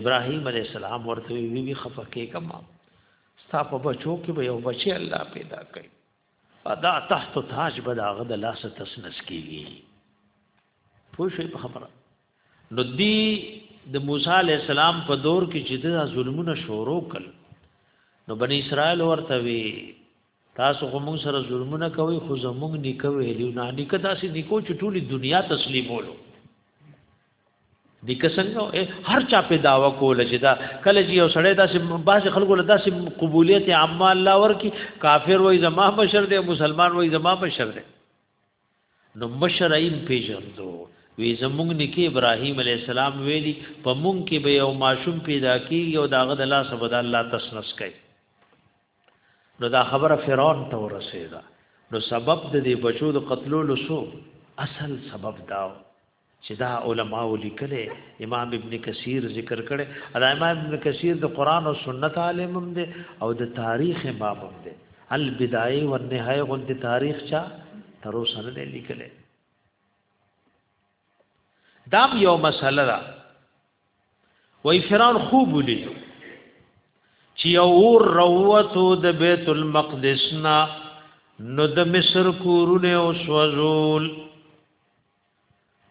ابراهيم عليه السلام ورته وی وی خفقه کما ستا په بچو کې به یو بچي الله پیدا کړي ادا تحت تاج به دا غد الله سره تسنس کیږي پوه شئ په خبره نو دی د موسی عليه السلام په دور کې چې دا ظلمونه شروع کړ نو بنی اسرائیل ورته وی تاسو خو موږ سره ظلمونه کوي خو زموږ نیکه ویلی نه نیکه داسې نیکو چې ټولې دنیا تسلیمولو د کسنګ هر چا په داوا کول چې دا کله چې یو سړی داسې باز خلکو له داسې قبولیت عامه الله ورکی کافر وای زما مشر دی مسلمان وای زما مشر دی نو مشر ایم پیژندو وی زمونږ نکی ابراهیم علی السلام ویلی په مونږ کې به یو ماشوم پیدا کیږي او داغه د الله سبحانه الله تسنس کوي نو دا خبره فرعون ته ورسېده نو سبب د دې بچو د قتلولو سو اصل سبب داو چې دا علماو لیکلې امام ابن کثیر ذکر کړي دا امام ابن کثیر د قران او سنت عالم هم دی او د تاریخ امام هم دی البدایه و النهایه غونډه تاریخ چا تر اوسه نه لیکلې دا یو مسله ده وای فرعون خوب ولید چې اور روته د بیت المقدس نه نو د مصر کورونه او سوزول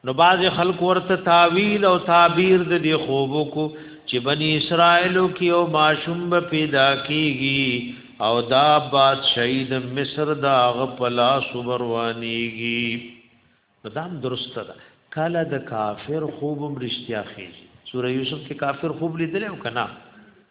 نو باز خلق ورته تعویل او تعبیر د دې خوبو کو چې بنی اسرائیلو کې او ماشوم به پیدا کیږي او دا باد شهید مصر دا غپلا صبروانیږي دام درسته ده کله د کافر خوبم رښتیا خېږي سوره یوسف کې کافر خوب لیدل او کنا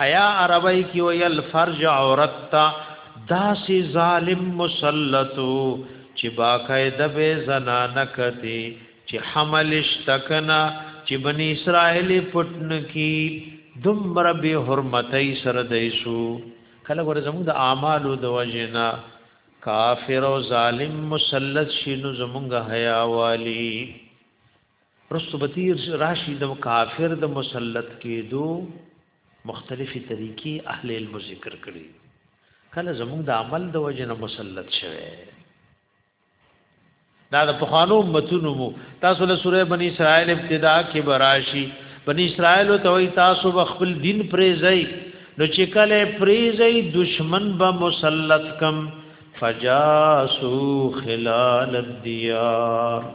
حیا عربی کی ویل فرج عورت تا داسی ظالم مسلطو چې باقاعده به زنانه کتی چې حمل اشتکنا چې بنی اسرائیل پټن کی دمر به حرمتای سره دیسو کله ګور زموږ د اعمالو د وجنا کافر او ظالم مسلط شینو زمونږ حیا والی رستو به تیر راشي د کافر د مسلط کېدو مختلفې طریقې اهل علم ذکر کړي کله زموږ د عمل د وجه نه مسلط شوه دا د پخوانو امتونو مو تاسو له سوره بنی اسرائیل ابتدا کې براشي بنی اسرائیل ته وي تاسو خپل دین پریزي نو چې کله پریزي دشمن به مسلط کم فجاسو خلال الديار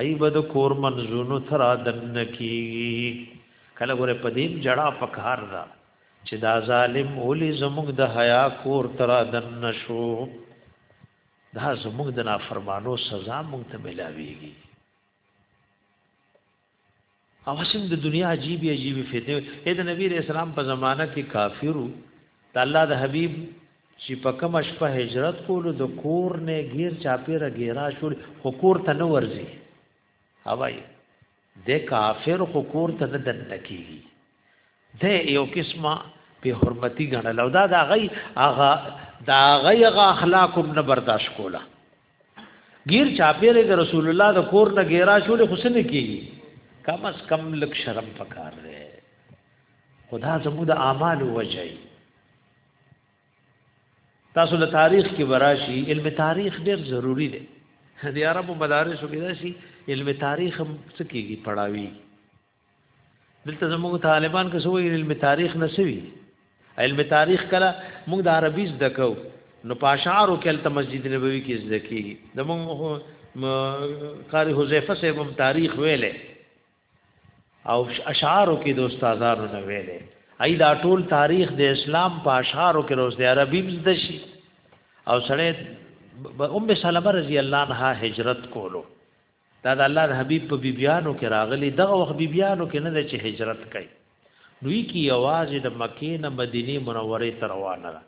ای به د کور منځونو تر ادن کیږي کله ګوره په دیم جړه پکار دا چې دا ظالم اولی زموږ د حیا کور تر ادن نشو دا زموږ د نافرمانو سزا موږ ته ملاویږي او حسن د دنیا عجیب عجیب فتنه اې د نبی رسول الله په زمانہ کې کافرو د الله د حبیب چې په کوم شپه هجرت کولو د کور نه غیر چاپیره غیرا شول خو کور ته نه ورځي هواي د کافر خو کور ته نه دن کیږي ده یو قسمه په حرمتي غنل او دا دا غي هغه دا غي هغه اخلاقم نه برداشت کولا غیر چاپیره د رسول الله د کور نه غیرا شول حسن کی کم از کم لک شرم پکار دی خدا زمو د اعمال وجه تاسو له تاریخ کې وراشي علم تاریخ ډیر ضروری دی د عربو مدارسو کې دا شي علم تاریخ هم څه کېږي پڑھاوي دلته زموږ طالبان که سوې علم تاریخ نسوي علم تاریخ کله موږ د عربي زده کو نو پاشعارو کې تل مسجد نبوي کې زده کیږي د موږ قاری حذیفه صاحب هم تاریخ ویلې او اشعارو کې د استادانو نه ویلې ای دا ټول تاریخ د اسلام په اشعارو کې روز د عربي زده شي او سړی ام سلمہ رضی الله عنها هجرت کولو دا د الله د حبیب په بیبیانو کې راغلي دغه وخت بیبیانو کې نه ده چې هجرت کوي نو یې کې یوازې د مکې نه مدینه منورې ته روانه ده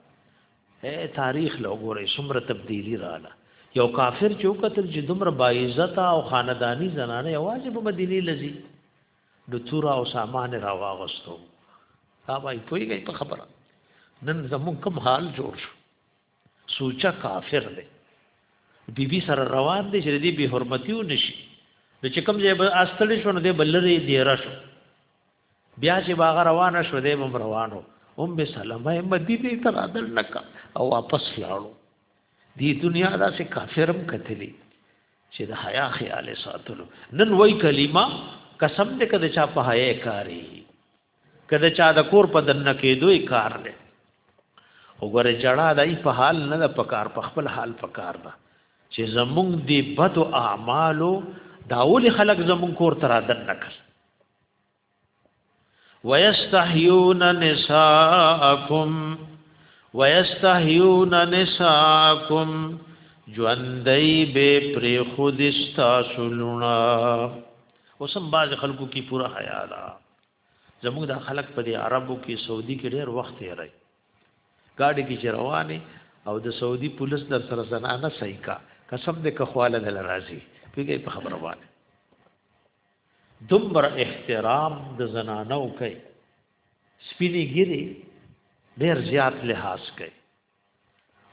اے تاریخ له وګورئ څومره تبدیلی رااله یو کافر چې وکتل چې دومره باعزت او خاندانی زنانه یوازې په مدینه لذي د تور او سامان را واغستو دا وای پویږي په خبره نن زمون کوم حال جوړ شو سوچا کافر دی بی بی سره روان دی چې دی به حرمتیو نشي د چې کوم ځای به استړې شو نو دی بلری دی را شو بیا چې باغ روان شو دی بم روانو ام سلمہ مدینه ته رادل نکا او واپس لاړو دی دنیا دا سه کافرم کتلی چې د حیا خیال ساتلو نن وای کلمه قسم دې کده چا په حیا کاری که د چا د کور په دننه کېدوی کار دی وګوره جړا دای په حال نه د پکار په خپل حال پکار ده چې زمونږ دی بد اعمالو داول خلق زمونږ کور تر دن نکړ ويستحيون نساءكم ويستحيون نساءكم ژوندۍ به پر خود استاسلونا اوسم باز خلکو کی پورا حیا ده زموږ د خلک په دې عربو کې سعودي کې ډېر وخت یې راي ګاډي کې چې روانې او د سعودي پولیس در سره زنانه صحیح کا قسم دې کخواله دل راځي پیږي په خبره باندې دومره احترام د زنانو کوي سپینی ګری ډیر زیات لحاظ کوي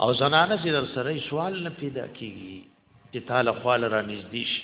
او زنانه چې در سره سوال نه پیدا کیږي چې تعالی خپل را نږدې شي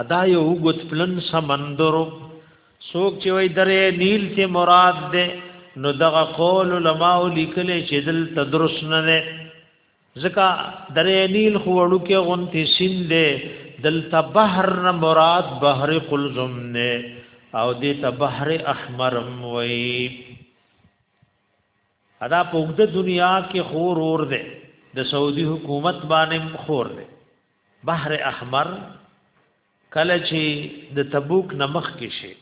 ادا یو وګت پلن سمندرو څوک چې وای درې نیل ته مراد ده نو دغه قول علماء لیکل چې دل تدرس نه ده ځکه درې نیل خوړو کې غونتی سین ده دل ته بحر نه مراد بحر قلزم نه او دې ته بحر احمر وای ادا په دنیا کې خور اور ده د سعودي حکومت باندې خور ده بحر احمر کله چې د تبوک نمخ کې شي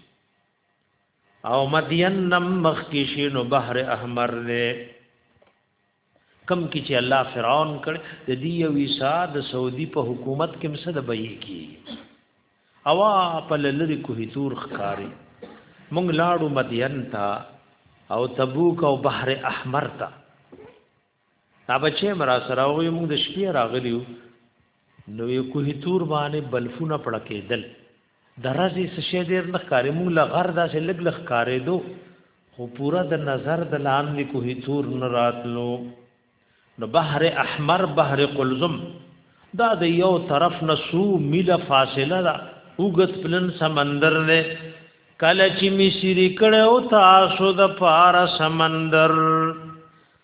او مدین نمخ کې شي نو بحر احمر دی کم کې چې الله فرعون کړ د دې یو ویسا د سعودي په حکومت کې مسه د بهي کی او په لری کوه تور خکاری مونږ لاړو مدین تا او تبوک او بحر احمر تا دا بچې مرا سره وي موږ د شپې راغلیو نو یو کوه تور باندې بلفونه پړکېدل درځي سشه ډیر نه ښکارې موږ له غر داسې لګ لخ کارې دو خو پورا د نظر د لاندې کوه تور نه راتلو نو بحر احمر بحر قلزم دا د یو طرف نه سو میله فاصله ده وګت پلن سمندر نه کله چې می سری کړو تاسو د پار سمندر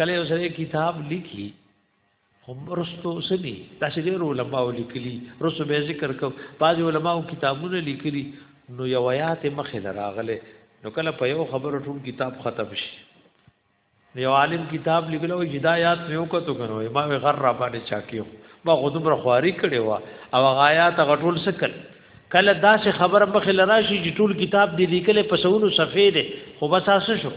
کله یو سره کتاب لیکي هم رستو سني تاسو ډېر علماء لیکلي رسو به ذکر کو بعض علماء کتابونه لیکلي نو یو آیات مخه لراغله نو کله په یو خبره ټول کتاب ختم شي یو عالم کتاب لیکلو چې دا آیات مې وکړو کنو ما غر را باندې چاکیو ما غدمره خواري کړي وا او غایات غټول سکل کله دا چې خبره مخه لراشي چې ټول کتاب دې لیکل په سونو صفحې دي خو بس اسه شو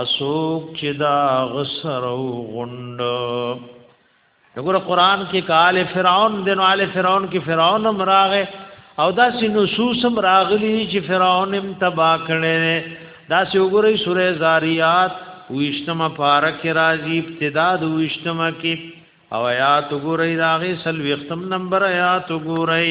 اسوک چې دا غسرو غوند دغه قران کې کال فرعون د نو آل فرعون کې فرعون هم راغې او دا سې نصوص هم راغلي چې فرعون هم تبا کړي دا سې وګورئ سورې زاریات ویشتمه پارک راځي ابتدا د ویشتمه کې او آیات وګورئ راغې سل ویختم نمبر آیات وګورئ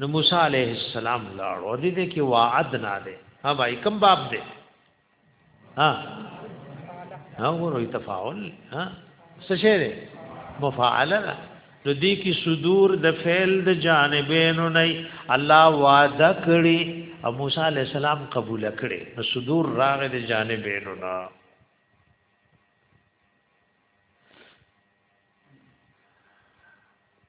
نو موسی علیہ السلام لاړو دې دې کې وعدنا دې ها بھائی کم باب دې ها ها ورو تفاعل ها څه شی دې مفاعله نو دې کې صدور د فعل د جانبینو نه الله وعده کړی او موسی علی السلام قبول کړي نو صدور راغې د جانبینو نه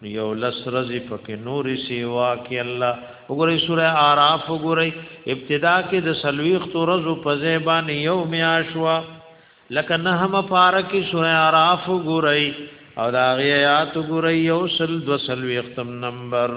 نو یو لس رزی پکې نورې سیوا کې الله وګورئ سوره اعراف وګورئ ابتدا کې د سلويخت رزو په زیبان یو میاشوا لکه نه هم پارکه سوره اعراف وګورئ او دا غیات وګورئ یو سل دو سلويختم نمبر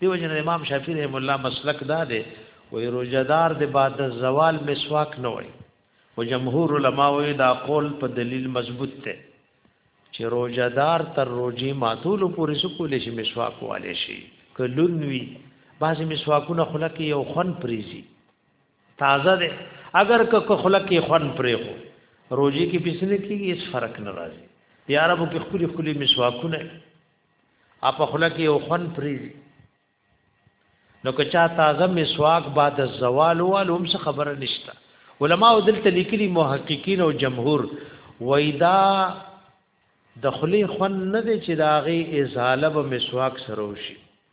دیو جن امام شافعی رحم الله مسلک دا دی وی روزدار د بعد زوال مسواک نه وای او جمهور علما وی دا قول په دلیل مضبوط دی چې روزدار تر روزي ماتول پورې سکول شي مسواک والي شي کلون وی بعضی مسواکونه خلک یو خون پریزي تازه ده اگر که خلک یې خون پریخو روزي کې پسنه کیږي هیڅ فرق نه راځي دی عربو کې خپل خپل مسواکونه اپ خلک یو خون پریزي نو که چا تازه مسواک بعد الزوال والو هم څه خبره نشته علما دلته لیکلي محققین او جمهور وایدا د خلی خون نه دی چې دا غي ازاله به مسواک سره وشي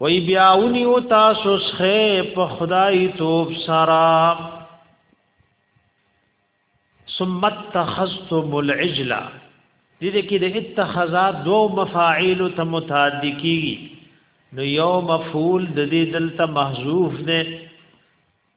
وی بیا ونیو تاسو سخه په خدای توب سرا ثم اتخذتم العجل دې دې کې د اتخذا دو مفاعیل ته متعدی کیږي نو یو مفعول د دې دلته محذوف دی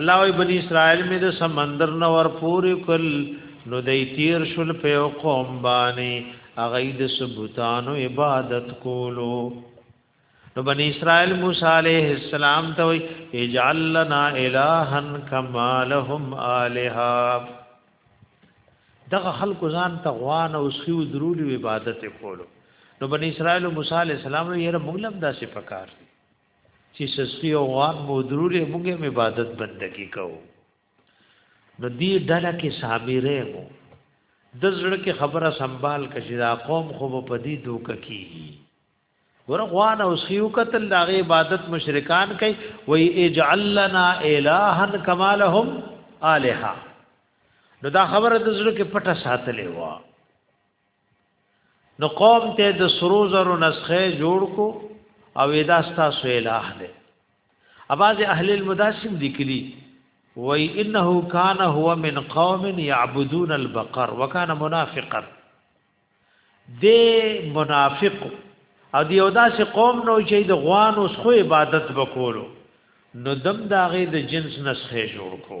الله وی بنی اسرائیل می د سمندر نو ور پوری کل نو دای تیر شل په قوم باندې اغه د سبوتانو عبادت کولو نو بنی اسرائیل موسی علیہ السلام ته وی اجعل لنا الها کما لهم الها دغه خلق ځان ته غوان او سخیو درولو عبادت کولو نو بنی اسرائیل موسی علیہ السلام یې موږ لم داسې پکار چی سستی او غان مو درولی مونږ هم عبادت بندگی کوو نو دی ډله کې سامره مو د زړه کې خبره سنبال کشي دا قوم خو په دې دوک کیږي ورغوان او سیو قتل دا عبادت مشرکان کوي وای اجعل لنا الها کما لهم الها نو دا خبره د زړه کې پټه ساتلې و نو قوم ته د سرو زرو نسخه جوړ کو او ادا ستاسو الہ ده اباز اهل المداسم لیکلی وی انه کان هو من قوم يعبدون البقر وکانه منافقا د منافق او دی او داسې قوم نو چې د غوان اوس خو عبادت وکولو نو دم داغه د جنس نسخه جوړ کو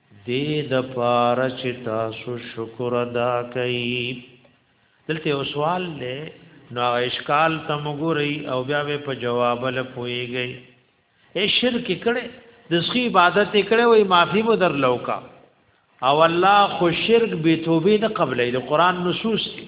دې دپاره چې تاسو شکر ادا کړئ دلته یو سوال دی نو اشکال تم ګوري او بیا به په جواب له پويږي اے شرک کړي د سخي عبادت کړي وای معافي مو در لوکا او الله خو شرک به توبه نه قبلې د قران نصوص دي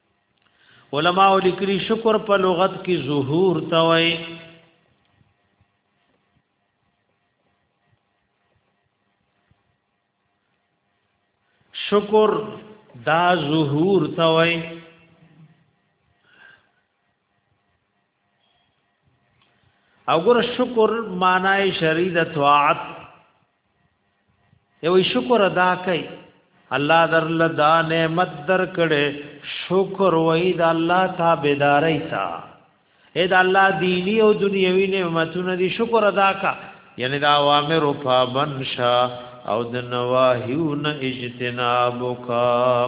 علماء لیکلي شکر په لغت کې ظهور ته وایي شکر دا ظهور ته وایي او ګور شکر معنی شری د طاعت یو شکر ادا کړئ الله در لدا نعمت در کړي شکر وای د الله تابعداري تا اې د الله دینی او دنیوي نعمتونه دي شکر ادا کا یعنی دا اوامر او پابند شا او د نواهیون اجتناب کا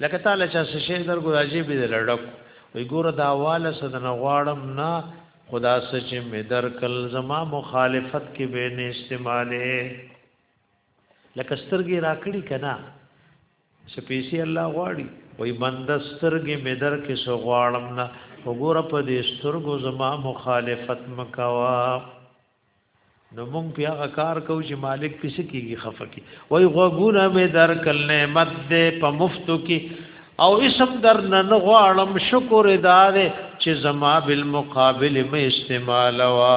لکه تعالی چا څه شی درګو راځي به لړډک وی ګور دا واله سدن غواړم نه خدا سچ می درکل زما مخالفت کې به نه استعماله لکه سترګې راکړي کنا سپیسی الله غواړي وی بند سترګې می در کې سو غواړم نه وګوره په دې سترګو زما مخالفت مکوا نو مونږ په هغه کار کو چې مالک پس کیږي خفقي وای غوګونه مې در کل نعمت دې په مفتو کې او اسم در نن غواړم شکر دار چې زما بالمقابل مې استعمال وا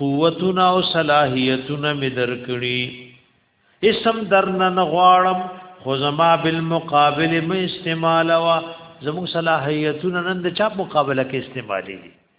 قوتنا او صلاحیتنا مې در کړی اسم در نن غواړم خو زما بالمقابل مې استعمال وا زمو صلاحیتنا نن د چا مقابله کې استعمالي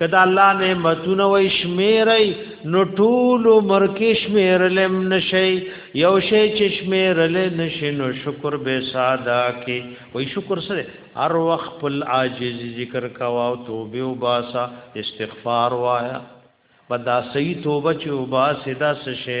کدا الله نعمتونه وای شمیرای نو ټول عمر کې شمیرلم نشي یو شی چې شمیرل نشي نو شکر به ساده کې وای شکر سره هر وخت پل عاجز ذکر کوا او توبه او باسا استغفار وایا بدا صحیح توبه چې او باسه دا څه شی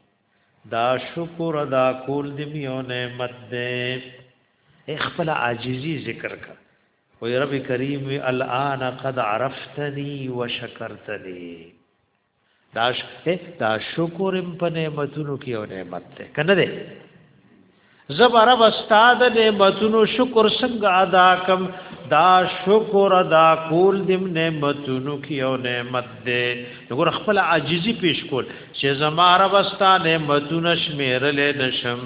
دا شکر ادا کول دی میو نعمت ده خپل عاجزی ذکر کا و رب کریم وی الان قد عرفتنی و شکرتنی دا دا شکر په نعمتونو کې یو نعمت ده کنه ده زبر رب استاد نعمتونو شکر څنګه ادا کم دا شکر ادا کول دم نعمتونو کی او نعمت دې وګور خپل عاجزی پیش کول چې زما رب استاد نعمتونو شمیر له نشم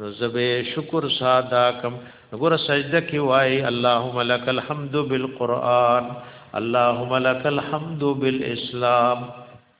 نو زبه شکر ساده کم وګور سجده کی وای اللهم لك الحمد بالقران اللهم لك الحمد بالاسلام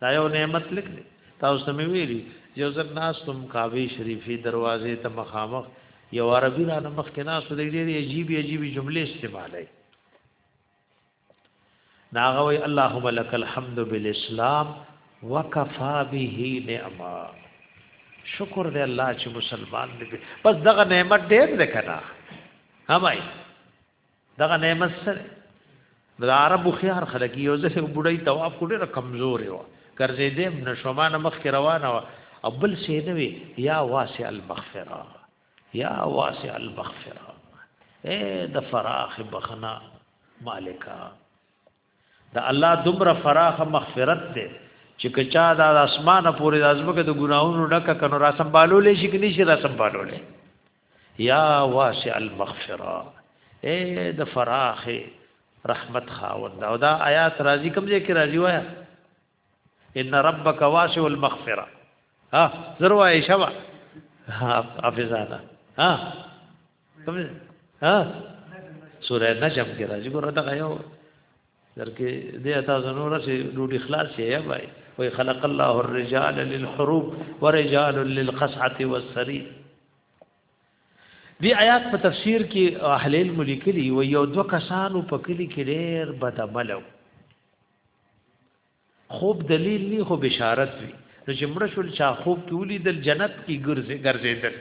دا یو نعمت لیک دی تاسو ته مې ویلي یو ځل ناس تم کعبه شریفي دروازې ته مخامخ یو عربي را مخ کې ناس دی ډېری عجیب عجیب جملې استعمالوي ناغوي اللهم لك الحمد بالاسلام وكفى به نعما شکر دې الله چې مسلمان دې بس دغه نعمت ډېر دې کړه همای دغه نعمت سره د عربو خيار خلک یو ځکه بډای طواف کو ډېر کمزورې و کرځې دې نشومان مخ کې روانه و او بل شي نه وي یا واسع المغفره یا واسع المغفره اے د فراخ بخنا مالکا د الله دومره فراخ مغفرت دی چې کچا د اسمانه پورې د ازمکه د ګناهونو ډکه کنو را سمبالولې شي کې نشي را سمبالولې یا واسع المغفرہ اے د فراخ رحمت خاوند او دا آیات راضی کوم ځای کې راضی وایا ان ربک واسع المغفره ها زرو عائشہ وا حافظانا ها کوم ها سورہ نجم کې راځي ګور دا یو درکې دې اتا زنور سي ډوډۍ خلاص یې یا بھائی وی خلق الله الرجال للحروب ورجال للقصعه والسري دی آیات په تفسیر کې اهل علم لیکلي و یو دو کسانو په کلی کې ډېر بدعملو خوب دلیل نه خو بشارت وي نو چې مړ شول چا خوب کې ولیدل جنت کې ګرځي ګرځیدل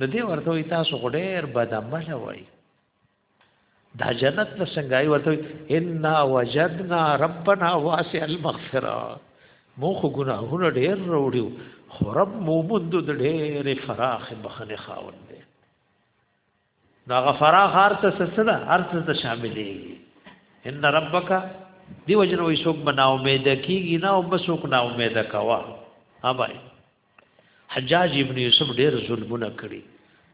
نو دې ورته وي تاسو غډیر بد عمل وای دا جنت له څنګه ورته ان وجدنا ربنا واسع المغفره مو خو ګناهونه ډیر وروړو خو رب مو مند د ډېرې فراخ بخنه خاوند دی دا غفرا غار ته سسدا هر څه ته شاملې ان ربک دی وجنه وي څوک بنا امید کیږي نه او بس څوک نا امید کوا ها بھائی حجاج ابن یوسف ډیر ظلمونه کړی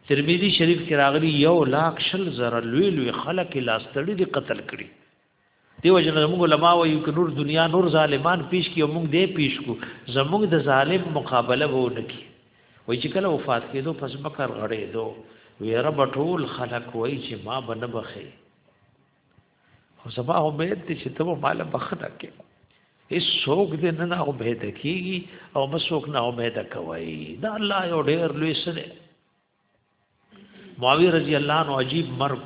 ترمذی شریف کې راغلی یو لاک شل زره لوی لوی خلک لاستړي دي قتل کړي دیو جن موږ علما وایو ک نور دنیا نور ظالمان پیش کیو موږ دې پیش کو زموږ د ظالم مقابله وو نکی وای چې کله وفات کېدو پس بکر غړې دو وی رب ټول خلق وای چې ما بنه بخې خو سبا امید دې چې ته مال بخنه کې هیڅ څوک دې نه نه امید کیږي او مسوک نه امید کوي دا الله یو ډېر لوی سره معاویه رضی الله عنه عجیب مرګ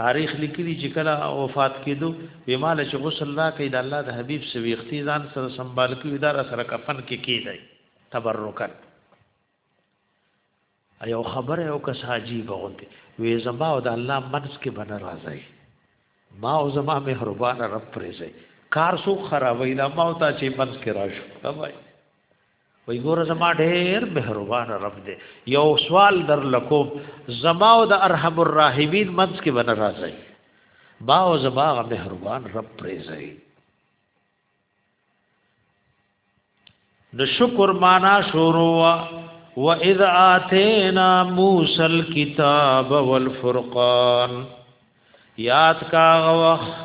تاریخ لیکلی چې کله وفات کېدو به مال چې غسل را کوي د الله د حبيب سوي اختیزان سره سنبال کوي دا سره کفن کې کېدای تبرکن ایو خبره او کس عجیب غونډه وې زما او د الله منس کې بن راځي ما او زما مهربان رب پرېځي کار سو خرابې دا ما او تا چې منس کې راشو وی ګور زما ډېر مهربان رب دې یو سوال در لکو زما او د ارحم الراحمین منځ کې ونه راځي با او زما غ مهربان رب پرې ځي د شکر معنا شروع و اذ اتینا موسی الكتاب والفرقان یاد کا وخت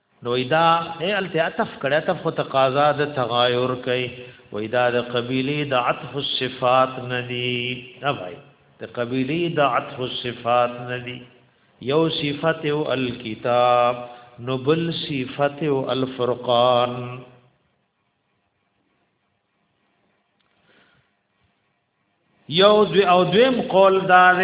نو دا اے الته عطف کړه عطف خو تقاضا د تغایر کوي وای دا د قبیله د عطف الصفات ندی نه وای د قبیله د عطف الصفات ندی یو صفت او الکتاب نو بل صفت او الفرقان یو دوی او دویم قول دار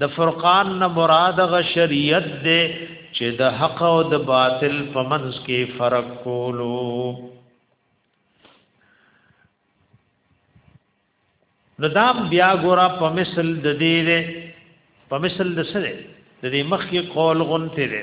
د فرقان نه مراد غ شریعت دی چې د حق او د باطل په منځ کې فرق کولو نو دا بیا ګورا په مثل د دې په مثل د سره د دې مخ کې قول غونته دی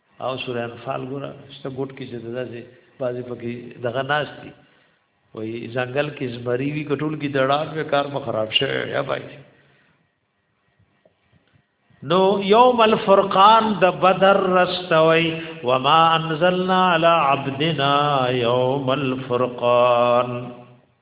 او سوره انفال ګره شته ګټ کې چې داسې بازي پکې دغه ناشتي وای ځنګل کې زمری وی کټول کې دړاک به کار مخ خراب شوی یا بای نو یوم الفرقان د بدر رستوي وما انزلنا على عبدنا یوم الفرقان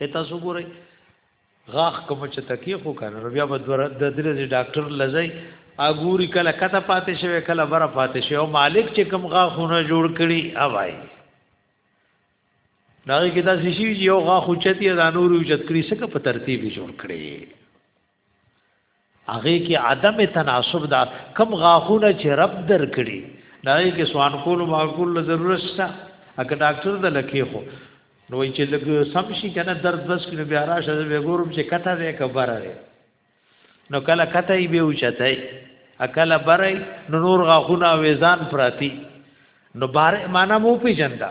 اته سو ګورئ غاخ کوم چې تکی خو کنه نو بیا به د درې ډاکټر لځي اګوري کله کته پاتې شوی کله بره پاتې شوی او مالک چې کوم غاخونه جوړ کړي اوای دا کې دا شي یو غاخ چتی دا نور یو چت کړی سکه په ترتیب جوړ کړي هغه کې عدم تناسب دا کم غاخونه چې رب در کړی نه کې سوان کول ما کول ضرورت شته اګه ډاکټر د لکې خو نو چې لګ سم شي کنه درد بس کې بیا راشه به ګورم چې کته وې کبره وې نو کله کته یې به اوچتای اکل برای نو نور غاخونه وېزان پراتی نو بار معنا مو پیجندا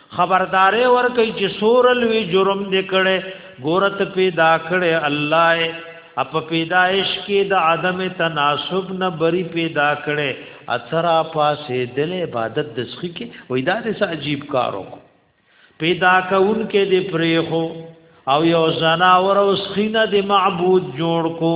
خبردارې ورکي چې سورل وی جرم دې کړي ګورت پیدا کړي الله اپ پیدائش کې د عدم تناسب نه بری پیدا کړي اثرا پاسې دل عبادت د سخی کې وې دا دې عجیب کارو پیدا کون کې دې پرې خو او یو زناور او سخینه دې معبود جوړ کو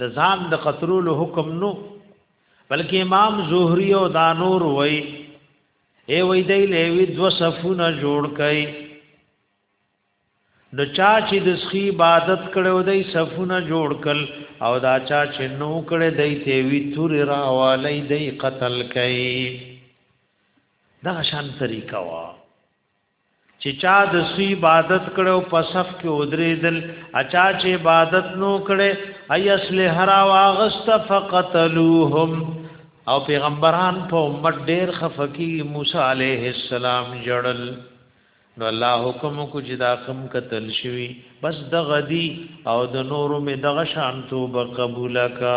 د ځان د قتلولو حکم نو بلکې امام زهري او دا نور وای ای وای دی لوي دو صفونه جوړ کړي نو چا چې د سخی عبادت کړو دی صفونه جوړ کړ او دا چا چې نو کړي دی ته وی تور را والی دی قتل کړي دا شان طریقه وا چې چا د سوی عبادت کړو په صف کې ودرېدل اچا چې عبادت نو کړي اي اصله هرا واغست فقتلوهم او پیغمبران په امت ډېر خفقي موسی عليه السلام جړل نو الله حکم کو چې دا کم قتل شوی بس د غدی او د نورو می دغه شان توبه قبول کا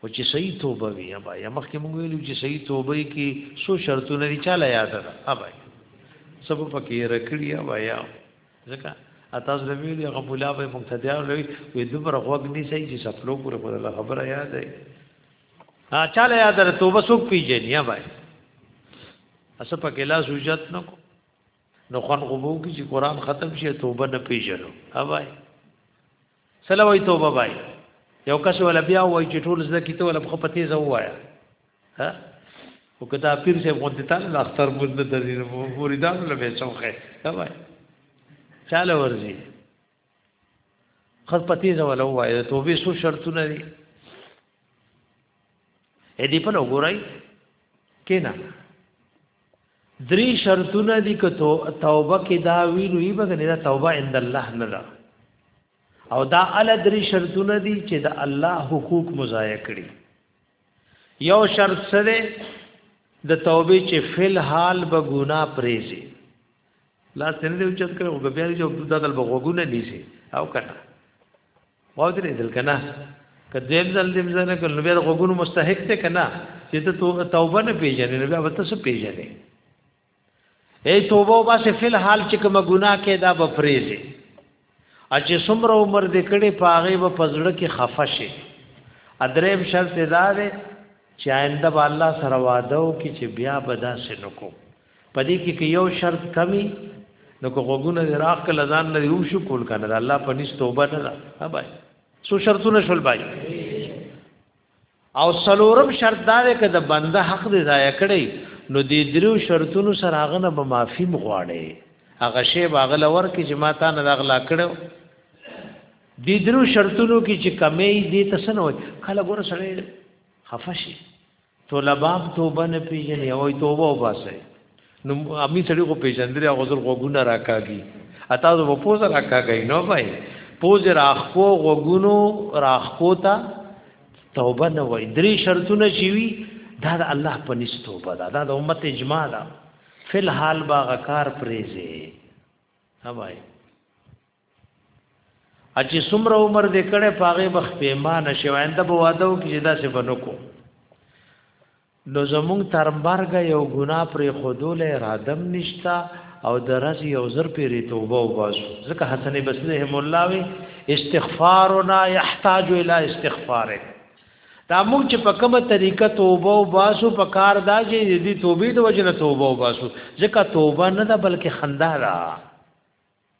خو چې صحیح توبه وي ابا یا مخکې موږ ویلو چې صحیح توبه کې څو شرطونه دي چاله یاد ده ابا سبب پکې رکړی ابا یا ځکه اتاز د ویل هغه مولا به مقتدیان لوي وې دومره غوږ نه سي چې سفلو پورې خو الله خبره یاد ده ها چاله یاد ده توبه سو پیجن یا بای اسه پکې لا سوجت نه کو نو خون غبو کې چې قران ختم شي توبه نه پیجنو ها بای سلام وای توبه بای یو کس ولا بیا وای چې ټول زده کی ته ولا خو پتی زو وایا ها او کدا پیر سے غونډه تا لا اختر مز نه درین مریدان له به څوخه دا وای چاله ورزی خپل پتی زو ولا وای توبه سو شرطونه دي اې دې په نو ګورای کینا درې شرطونه دي که توبه کې دا وینو یې بګنې دا توبه عند الله نه ده او دا ال درې شرطونه دي چې د الله حقوق مضایع کړي یو شرط سره د توبې چې فل حال به ګنا پریزي لا څنګه دی چت کړو بیا دې جو دادل بغوګونه نیسي او کټه واودرې دل کنه که دیم ځل دیم ځل نه کړو بیا د غوګونو مستحق ته کنه چې ته توبه نه پیژنې نو بیا به تاسو پیژنې ای توبه وباسه فل حال چې کوم ګناه کې دا بفریزه اچې څومره عمر دې کړي پاغه به پزړه کې خفه شي ادریم شرط دا دی چې آینده به الله سره وعده وکړي چې بیا به داسې نکو پدې کې کې یو شرط کمی نو کو غوګونه دې راخ کله ځان لري او شو کول کنه الله په نس توبه نه ده ها بای سو شرطونه شول بای او سلورم شرط دا دی که د بنده حق دې ضایع کړي نو دې درو شرطونو سره هغه نه به معافي مغواړي هغه شی باغل ور کې جماعتان راغلا کړو دې درو شرطونو کې چې کمی دې تسنوي کله ګور سره خفشي طلباب توبه نه پیژني او توبه وباسي نو امي سړي کو پیژندري هغه زر غوګونه راکاږي اته زو په پوز راکاږي نو بای پوز راخپو غوګونو راخپو تا توبه نه وای درې شرطونه شي وي دا د الله په نس توبه ده دا د امت اجماع ده فل حال باغ کار پریزه هواي اچي سمره عمر دې کړه پاغه بخ پیمان شي آینده به وادو کې دا څه بنکو نو زمونږ ترمبرګه یو ګنا پر خودول ارادم نشتا او درز یو زر پیری توبه او باسو ځکه حسن بصری رحم الله وی استغفارنا یحتاج الی استغفار دا موږ چې په کومه طریقه توبه او باسو په کار دا چې دې توبې د وجنه توبه او باسو ځکه توبه نه ده بلکې خندا ده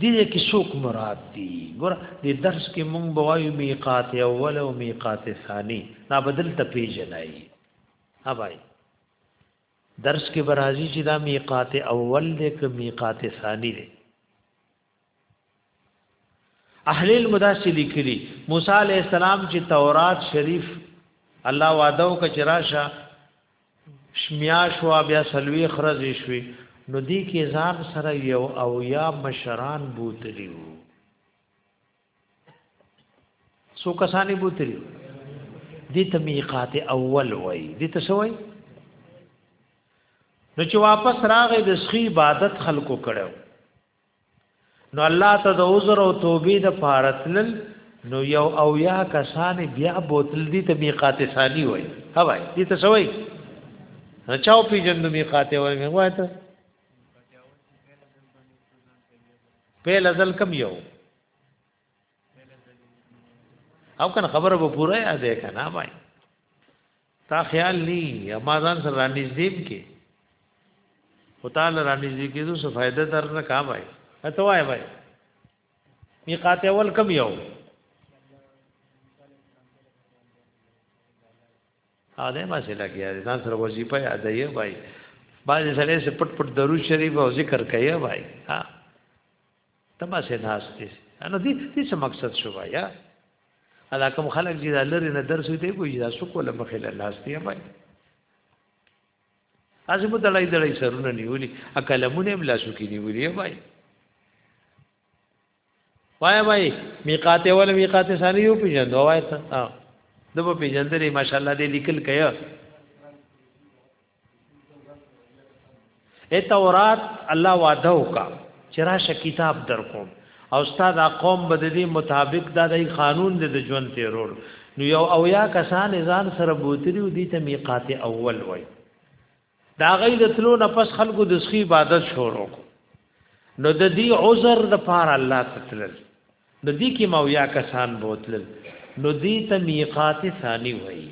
دې کې څوک مراد دي ګور دې درس کې مونږ بوایو میقات اول او میقات ثانی نا بدل ته پیژنای ها بھائی درس کې برازي چې دا میقات اول دې کې میقات ثانی دې اهل المداسي لیکلي موسی عليه السلام چې تورات شریف الله وعده وکړه چې راشه شمیا شو بیا سلوي خرز شوي نو دی کې ځان سره یو او یا مشران بوتلیو سو کسانی بوتلیو دي ته میقات اول وای دي ته سوای نو چې واپس راغې د سخی عبادت خلکو کړو نو الله ته د عذر او توبې د پارتلل نو یو او یا کسان بیا بوتل دي ته میقات ثانی وای هواي دي ته سوي نه چاو پیجن د میقات وای مې وای ته په لزل کم یو او کنه خبره به پوره یاد کنه وای تا خیال نی ما ځان سره رانږدې کې او تعالی رانږدې کېدو څه فائدہ در نه کا وای اته وای وای میقات اول کم یو ا دې ما سره لګیا دي ځان سره وظیفه یاد یې وای باز سره سپټ پټ درو شریف او ذکر کوي وای ها تبا سه ناس دي نو دې دې څه مقصد شو وایا ادا کوم خلک چې دا لری نه درس وي ته کوی دا سو کوله مخې له ناس دي وای ازم دړای دړای سرونه نیولي اکلمونه هم لاسو کې نیولي وای وای وای میقات اول میقات ثانی یو پیژند وای ته دغه پیژندلې ماشاءالله دې لیکل کړي اے تورات الله وعده وکا چې راشه کتاب درکوم او استاد قوم به د دې مطابق د دې قانون د ژوند تیرول نو یو او یا کسان ځان سره بوتلی او دې ته میقات اول وای دا غي د تلو نه پس خلکو د سخی عبادت شروع نو د دې عذر د پار الله تتلل نو دې کې مو یا کسان بوتل نو دې ته میقات ثانی وای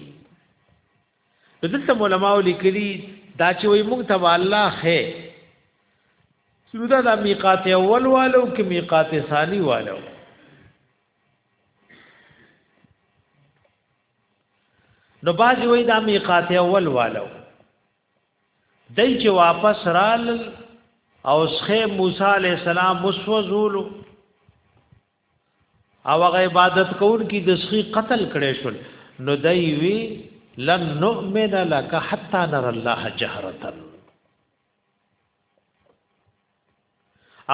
نو دلته علماء لیکلي دا چې وي موږ ته الله خې سودا د میقات اول والو کې میقات ثانی والو نو باز وي دا میقات اول والو دای چې واپس رال او سخه موسی علی السلام مسوزولو او هغه عبادت کول کی د سخی قتل کړي شول نو دای وی لن نؤمن لك حتا نر الله جهرتا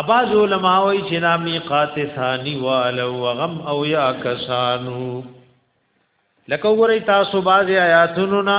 اباز علماء وی چې نامی قات ثانی والو وغم او یا کسانو لکه وګورئ تاسو باز آیاتونو نه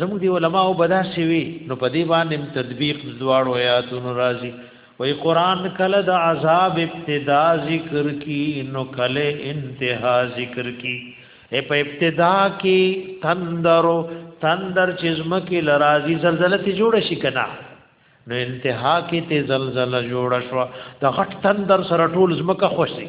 زموږ دی علماو به داسې وي نو په دې باندې هم تطبیق د دواړو آیاتونو راځي وای قران کله د عذاب ابتدا ذکر کی نو کله انتها ذکر کی اے په ابتدا کې تندر تندر چې زمکه لرازي زلزلہ ته جوړ شي کنه نو انتها کې ته زلزلہ جوړ شو د غټ تندر سره ټول زمکه خوشي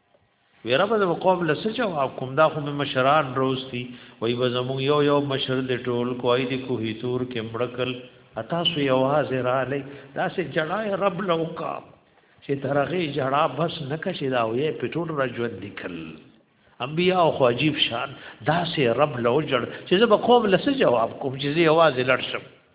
ویره به د قوم له څه جواب کوم دا خو مې مشران روستي وای به زموږ یو یو مشر د ټول کوی د کوهی تور کې مړکل اتا سو یوازې را لې دا سه جړای رب لوکا چې ترغه جړا بس نکشه دا وې پټول را ژوند نکل انبیاء خو عجیب شان دا سه رب لو جړ چې زه به قوم له څه جواب کوم چې زه یوازې لړ شم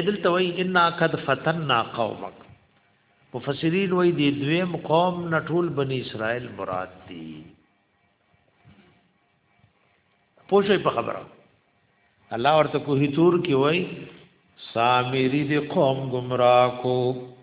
ادل توي ان قد فتننا قومک مفسرین وای دی دویم قوم نه ټول بنی اسرائیل مراد دي پوښي په خبره الله ورته کوه تور کی وای سامری دی قوم گمراه کو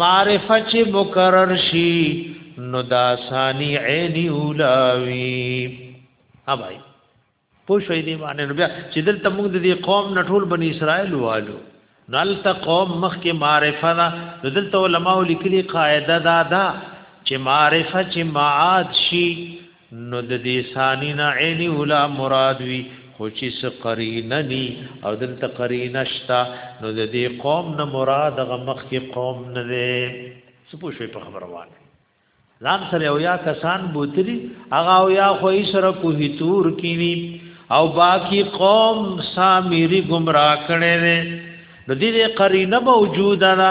معرفه چې مکرر شي نو دا ثانی عینی اولاوی اوبای پوه شوې دی باندې نو بیا چې دلته موږ د دې قوم نټول بنی اسرائیل والو نلته قوم مخ کې معرفه دا دلته علماء لیکلي قاعده دا دا چې معرفه چې معاد شي نو د دې ثانی نه عین اولا مراد وی خو چې څه قرینه ني او دلته قرینه شتا نو د دې قوم نه مراد غ مخ کې قوم نه دی څه پوښوي په خبره وانه ځان سره او یا کسان بوتلی هغه او یا خو یې سره کوه تور کینی او باقی قوم سامری گمراه کړي دي د دې قرینه موجوده ده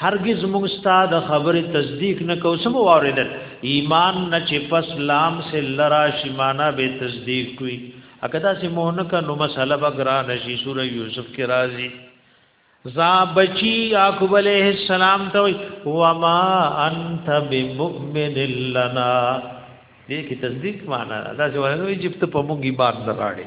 هرگز موږ ستا د خبرې تصدیق نه کو سم واردل ایمان نه چې پس لام سے لرا شمانا به تصدیق کوي اګدا سه مون کا نو مسله بغرا نشي سوره یوسف کې راځي زا بچی یعقوب علیہ السلام ته وی و ما انت بمؤمن لنا دې کې تصدیق معنا دا چې وایي چې په موږ ایمان نه راړي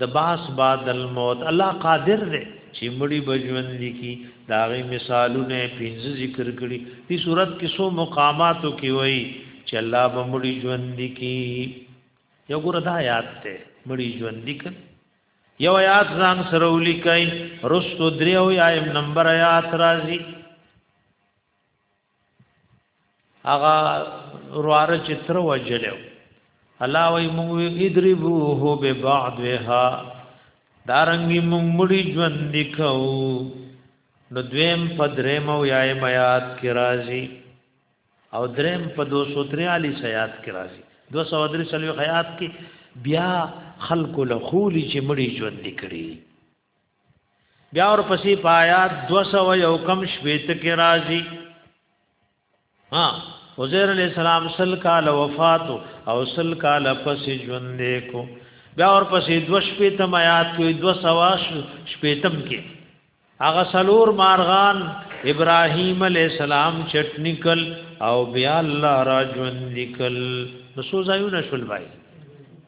د باس بعد الموت الله قادر دی چې مړي بجوند کی داغي مثالونه پنځه ذکر کړي دې صورت کې سو مقاماتو کې وایي چې الله به مړي ژوند کی یو ګور دا یاد ته مړي ژوند کی یو آیات ځان سره ولیکای رستو دریو یایم نمبر آیات راځي هغه رواره چې تر وجلو الله وای موږ ادربوه به بعد وها دارنګي موږ مړي ژوند لیکو نو دویم په دریم او یایم آیات کې راځي او دریم په 243 آیات کې راځي 203 سلوي آیات کې بیا خلق له خولي چې مړي ژوند لیکړي بیا ور پسې پایا 200 یو کم شپېت کې راځي ها عزیر علیہ السلام سل کال وفات او سل کال پسې ژوند کو بیا ور پسې 200 شپېتم آیات کې 200 شپېتم کې هغه سلور مارغان ابراهیم علی السلام چټنیکل او بیا الله را ژوند نکل نو سوزایو نشول بای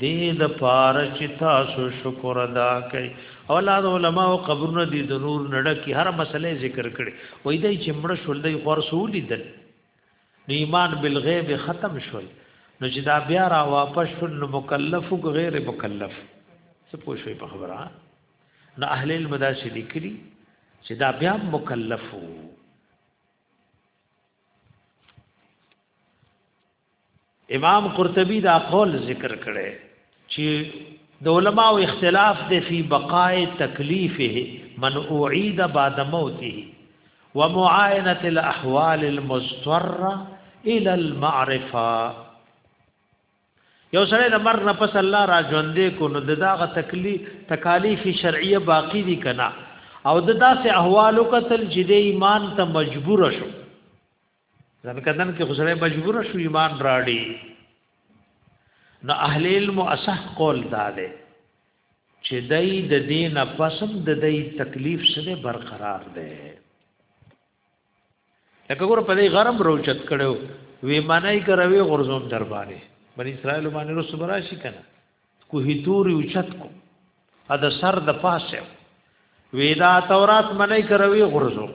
دې د پاره چې تاسو شکر ادا کړئ او الله د علما او قبرونو دي د نور نړه کې هر مسله ذکر کړي وای دای چې مړ شول دی خور سولې دل نو ایمان بالغیب ختم شول نو چې دا بیا را واپس شول نو مکلف او غیر مکلف څه پوښوي په خبره نو اهل علم دا چې لیکلي چې دا بیا مکلف وو امام قرطبي دا قول ذکر کړي چې د علماء اختلاف دی فی بقاء تکلیفه من اعید بعد موته ومعاینه الاحوال المضطره الى المعرفه یو سره د مر نه پس الله را ژوندې کو نو دغه تکلیف تکالیف شرعیه باقی دي کنا او دغه سه احوالو قتل چې د ایمان ته مجبور شو ځنکدن کې خسره مجبور شو ایمان راړي نو اهل علم اصح قول دا ده چې دای د دین پسم د دای تکلیف سره برقرار ده لکه ګور په دې غرم روچت کړو وی معنی کروي غرزوم در باندې بنی اسرائیل باندې رسو براشي کنه کوه تور اوچت کو ا د سر د پاسه ویدا تورات منی کروي غرزوم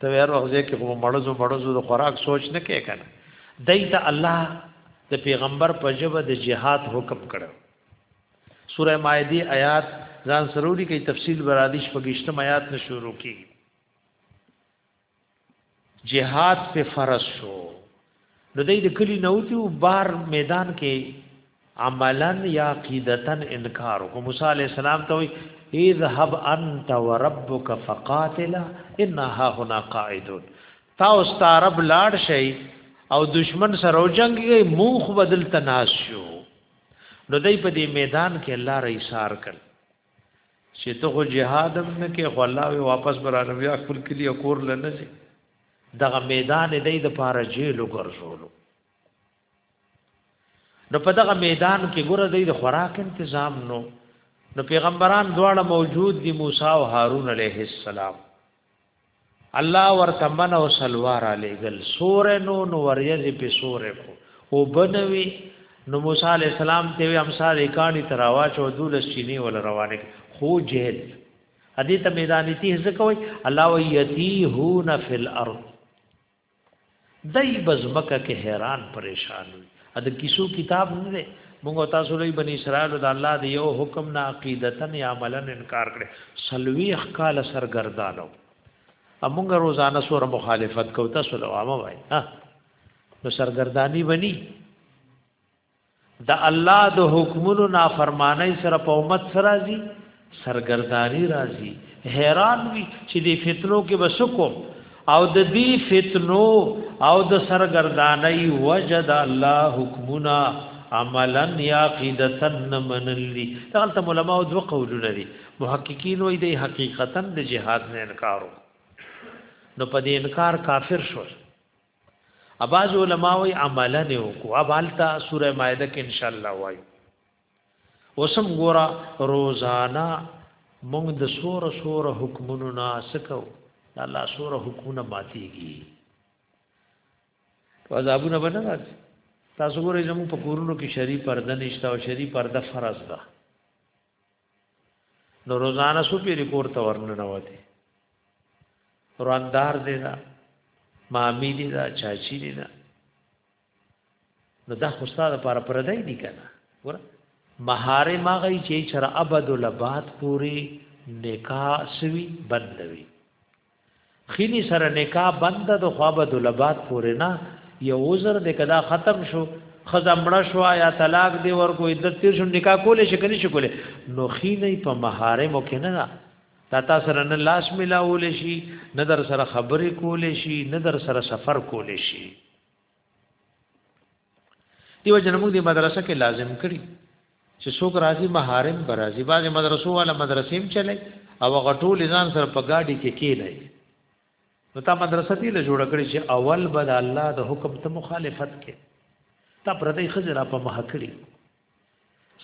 ته هر وخت ځکه خو مړزو مړزو د خوراک سوچ نه کې کنه دای ته الله د پیغمبر په جبه د جهاد حکم کړو سوره مائده آیات ځان سروري کې تفصیل برادیش پګشتم آیات نه شروع کی جهاد په فرض شو نو دای د کلی نوتی او بار میدان کې عملا یا عقیدتا انکار کو موسی علی السلام ته وی اذهب انت وربک فقاتلا انها هنا قاعدون تا او ستارب لاړ شي او دشمن سره او جنگ یې موخ بدل تناس شو نو دای په دې میدان کې الله رئیسار کړ چې ته خو جهادم نه کې خو الله وی واپس برانه بیا خپل کلی کور لنه شي دغه میدان دی د پاره جیل وګرځولو نو په دغه میدان کې ګوره دی د خوراک تنظیم نو نو پیغمبران دواړه موجود دي موسی او هارون علیه السلام الله ورته من او سلوار علی گل سور نو نو وریز په سور کو او بنوي نو موسی علی السلام ته امثال کانی تراوا چو دول شینی ول روانه خو جهل ادي ته میدان تیه ځکه وای الله و یتیهون فی الارض دای بزمکه کې حیران پریشان وي اد کیسو کتاب نه دی موږ تاسو لوی بنی اسرائیل د الله د یو حکم نه عقیدتا یا عملا انکار کړي سلوی خقال سرګردانو موږ روزانه سور مخالفت کو تاسو لوامه وای ها نو سرګردانی بنی د الله د حکمونو نافرمانی سره په امت سره راځي سرګردانی راځي حیران وي چې د فتنو کې بسکو او د دې فتنو او د سرګردانی وجد الله حکمنا عملا یا عقیدتا منلی دغلت علماء دو قولونه دي محققین وایي د حقیقتا د جهاد نه انکارو نو په دې انکار کافر شو اباز علماء وی عملا نه وکړو اب حالتا سوره مائده کې ان شاء الله وای وسم ګورا روزانا موږ د سوره سوره حکمونو نه سکو الله سوره حکمونه ماتيږي عذابونه بنه راځي تاسو ګورئ زموږ په کورونو کې شری پرده نشته او شری پرده فرض ده نو روزانه سو پیری کور ته ورننه وتی رواندار دی دا مامی دی دا چاچی دی دا نو دا خو ستاسو لپاره پردای دی کنه ور مهاره ما غي چې چر ابد لبات پوری نکاح سوي بندوي خینی سره نکاح بند د خوابه دلبات پورې نه یو عذر د کدا ختم شو خزمړه شو یا طلاق دی ورکو عدت تیر شو نکاح کولې شي کني شي کولې نو خینی په محارم کې نه تا تا سره نه لاس ملاول شي نه در سره خبرې کولې شي نه در سره سفر کولې شي دیو جن موږ دې مدرسه کې لازم کړی چې څوک راځي محارم برازي بعضې مدرسو والا مدرسې هم چلی او غټول ځان سره په گاډي کې کېنای نو تا مدرسه دې له جوړ کړی چې اول بد الله د حکم ته مخالفت کې تا پردې خزر په مخ کړی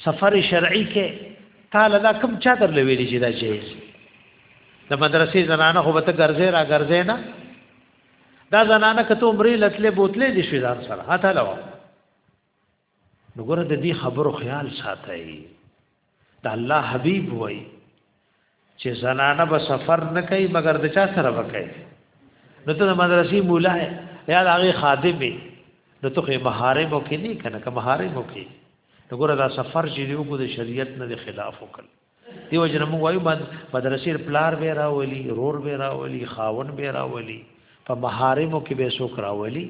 سفر شرعي کې تعالی دا کوم چا در لوي چې دا جایز د مدرسې زنانه خو به ته ګرځې را ګرځې نه دا زنانه کته عمرې لتلې بوتلې دي شي ځان سره هاته لوا نو ګره د دې خبرو خیال ساتي دا الله حبيب وای چې زنانه به سفر نه کوي مګر د چا سره وکړي نو ته د مدرسې مولا یا د هغه خادم وي نو ته یې محارم او کې نه کنه که محارم او کې نو ګوره دا سفر چې دی وګړو د شریعت نه د خلاف وکړ دی وجنه مو وایو مدرسې پلار به راولي رور به راولي خاون به راولي په محارم او کې به سوک راولي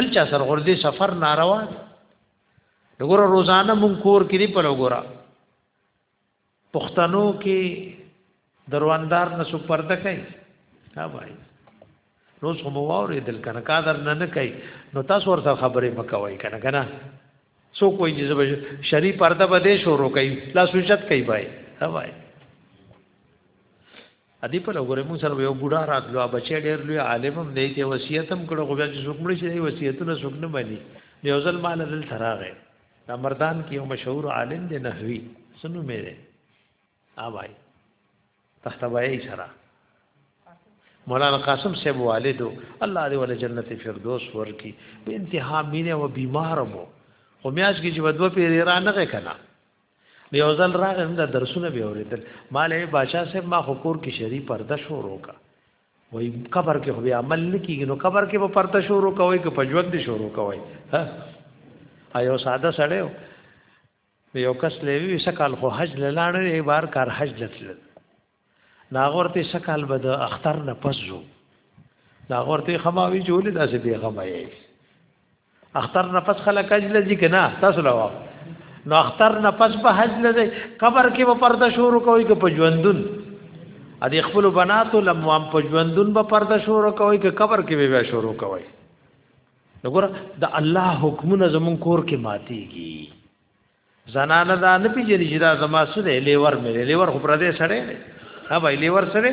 بل چا سره غردي سفر ناروا وګوره روزانه مونږ کور کې دی په وګوره پښتنو کې درواندار نه سو پرده کوي ها وای نو څو مو واره دل کنه قادر نه نه کوي نو تاسو ورته خبرې مکوي کنه کنه سو کوئی چې زب شری پرده بده شروع کوي لا سوچت کوي بای ها وای ادي په لګورې مو سره یو بوډا راتلو بچی ډېر لوی عالم هم دی ته وصیت هم کړو خو بیا چې څوک مړ شي وصیتونه څوک نه مانی یو ځل مال دل تراغه دا مردان کې یو مشهور عالم دی نحوی سنو مې دی آوای تحت وای سره مولانا قاسم صاحب والدو الله دې ول جنت فردوس ورکی په انتها مینه و بیمار مو خو میاش کې چې ودو پیری را نه کنا دی اوزل راغ هم دا درسونه به اوریدل مالې بادشاہ صاحب ما خو کور کې شری پرده شو روکا وای قبر کې خو بیا عمل نکیږي نو قبر کې به پرته شروع کوي که پجوند دي شروع کوي ها ایو ساده سړی یو کس لوي سکال خو حج لاله یې بار کار حج لتل ناغورته سکال به د اختر نه پسو ناغورته خماوي جوړې داسې به غمایي اختر نفس خلق اجل ذی کنا تاسو لا نو اختر نفس په حج لږی قبر کې به پرده شروع کوي که په ژوندون ا دې خپل بناتو لموام په ژوندون به پرده شروع کوي که قبر کې به شروع کوي وګوره د الله حکمونه زمون کور کې ماتيږي زنانه دا نه پیژني چې دا زما سره لیور مې لیور خو پر دې سره نه ها بھائی لیور سره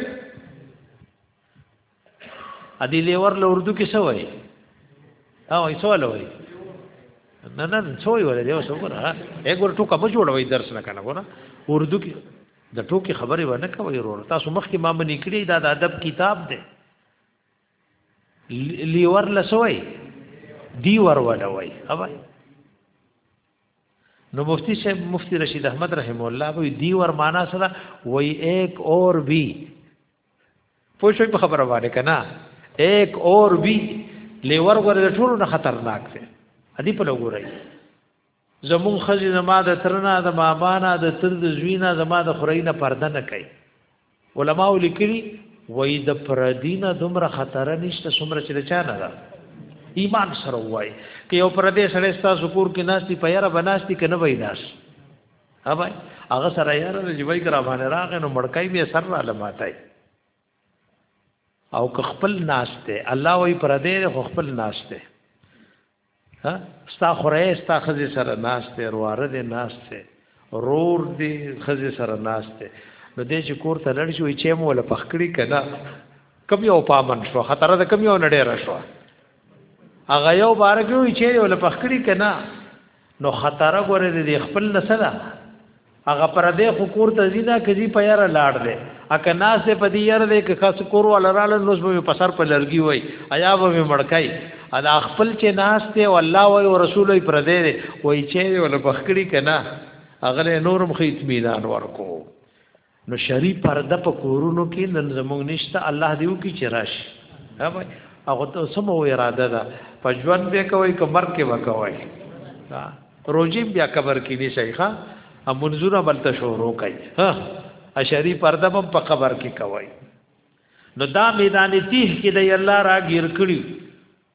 ادي لیور له اردو کې څه وایي او یې سوال وایي نه نه څو یو دی اوس وګوره یې ګور ټوکه به جوړوي درس نه کنه ګوره اردو کې د ټوکې خبرې ونه کوي ورور تاسو مخکې ما باندې کړی دا د ادب کتاب دی لیور لسوي دی ور ولوي اوبای نو مفتی صاحب مفتی رشید احمد رحم الله وی دی ور معنا سره وی ایک اور بھی پوښوي په خبره باندې کنا ایک اور وی لیور غره ټولو نه خطرناک دی ادي په لګورای زمون خزي زما د ترنا د مامانا د تر د زوینا زما د خورینه پرده نه کوي علما لیکلي وای د پردینه دومره خطر نشته څومره چې چا نه ده ایمان سره وای که یو پردې سره تاسو کور کې ناشتي پیره بناشتي کنه وای ناشتي ها بھائی هغه سره یاره د جوای کرا باندې راغې نو مړکای به سر را لماتای او که خپل ناشته الله وی پر دې خو خپل ناشته ها ستا خورې ستا خزي سره ناشته ورواره دې ناشته رور دې خزي سره ناشته نو دې چې کور ته لړ شوې چې مو ولا پخکړی کنا کم یو پامن شو خطر ده کم یو نډې را شو هغه یو بار کې وی چې ولا پخکړی کنا نو خطر غره دې خپل نسلا هغه پر دې خو کور ته زینا کزي په یاره لاړ دې اکه ناس په دې یاره دې که خاص کور ولا لاله نو به په سر په لرګي وای ایا به مړکای ادا خپل چې ناس ته او الله او رسول یې پر دې وای چې ول بخکړي کنا اغله نورم خې اطمینان ورکو نو شری پرده په کورونو کې نن زمونږ نشته الله دې وکړي چې راشي هغه ته سمو اراده ده په ژوند به کوي کمر کې وکوي روزي بیا قبر کې دي شیخه ا منظوره بلته شروع کوي ها اشری پرده هم په قبر کې کوي نو دا میدان تیه کې د الله راګیر کړی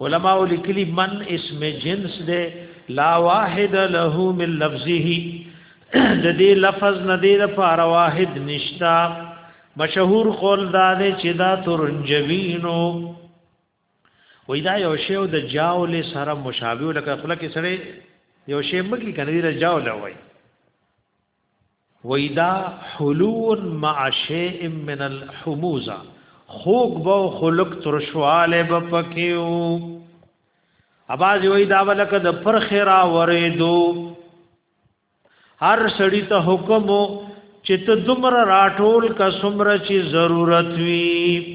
علماء لیکلی من اسم جنس دے لا واحد له من لفظه د دې لفظ نه دې لپاره واحد نشتا مشهور قول دا دې چې دا ترنجوینو وې دا یو شی د جاول سره مشابه لکه خلک سره یو شی مګي کنه دې جاول وای ویدا حلو مع شیء من الحموزه خوک بو خلق ترشواله بپکیو اباز وی دا ولک د پر خیرا وریدو هر سړی ته حکم چې ته دمر راټول کا سمر چې ضرورت وی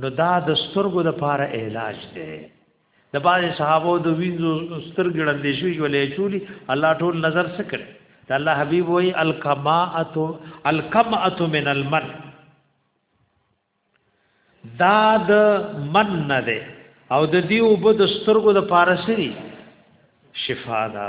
نو دا د سترګو د پاره علاج دی د باز صحابه د وینځو سترګې ړندې شوې ولې چولی الله ټول نظر سکړ د الله حبیب وای الکماءت الکماءت من المن دا د من نه ده او د دې وب د سترګو د پارسري شفا ده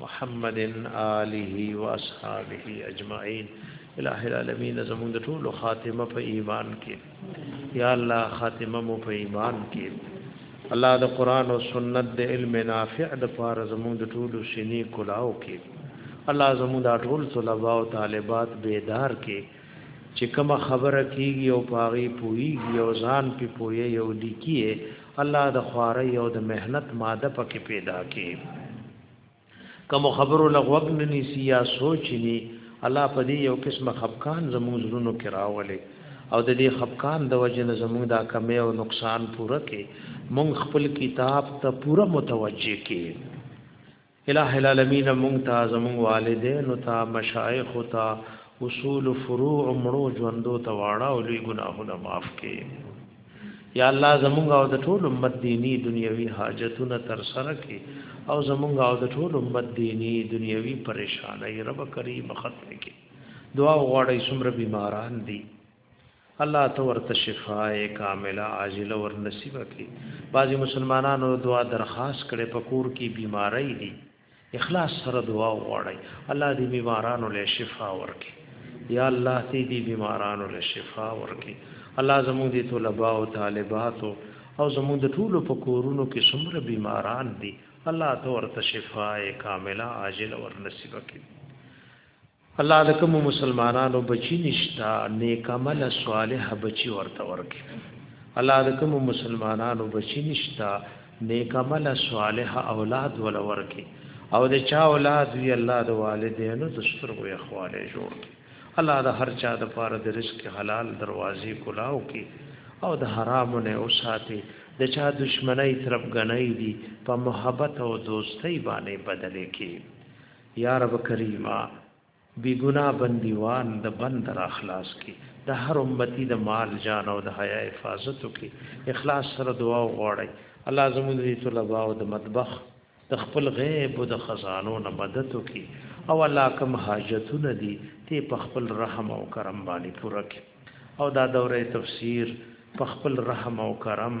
محمد آله و اصحابه اجمعین الہ العالمین زمون د ټولو خاتمه په ایمان کې یا الله خاتمه مو په ایمان کې الله د قران او سنت د علم نافع د پاره زمون د ټولو سینې کلاو کې الله زمون د ټول طلباء او طالبات بیدار کې چې کوم خبره کیږي او پاغي پوي او ځان په پوي او لیکي الله د خواري او د مهنت ماده پکې پیدا کړي کوم خبرو لغوګ نه نيسي یا سوچني الله په دې یو قسم خفقان زموږ زړونو کې راولي او د دې خفقان د وجه نه زموږ دا کمی او نقصان پوره کې مونږ خپل کتاب ته پوره متوجه کې الٰه العالمين مونږ ته زمونږ والدينو ته مشايخو ته اصول فروع مړو ژوندو ته واړه او لوی ګناهونه معاف کړي یا الله زمونږ او د ټول امت دینی دنیوي حاجتونه تر سره کړي او زمونږ او د ټول امت دینی دنیوي پریشانای رب کریم ختم کړي دعا وغواړی څومره بیماران دي الله ته ورته شفای کامله عاجله ور نصیب کړي بعضی مسلمانانو دعا درخواست کړي په کور کې بیماری دي اخلاص سره دعا وغواړي الله دې بیمارانو له شفا ورکړي یا الله دې دې بیمارانو له شفا ورکړي الله زموږ دې طلبه او طالبات او زموږ د ټولو په کورونو کې څومره بیماران دي الله ته ورته شفای کامله عاجله ور نصیب کړي الله د کوم مسلمانانو بچی نشتا نیک عمل صالح بچی ورته ورکي الله د کوم مسلمانانو بچی نشتا نیک عمل صالح اولاد ول ورکي او د چا اولاد وی الله د والدینو د سترګو اخواله جوړ کی الله د هر چا د پاره د رزق حلال دروازې کلاو کی او د حرام نه او ساتي د چا دشمنی طرف غنۍ دي په محبت او دوستۍ باندې بدلې کی یا رب کریمه بی ګناه بندیوان د بند را خلاص کی د هر امتی د مال جان او د حیا حفاظت کی اخلاص سره دعا غواړی الله زموږ دی طلباء او د مطبخ د خپل غیب او د خزانو نه مدد کی او الله کوم حاجتونه دي ته په خپل رحم او کرم باندې پوره کړي او دا دوره تفسیر په خپل رحم او کرم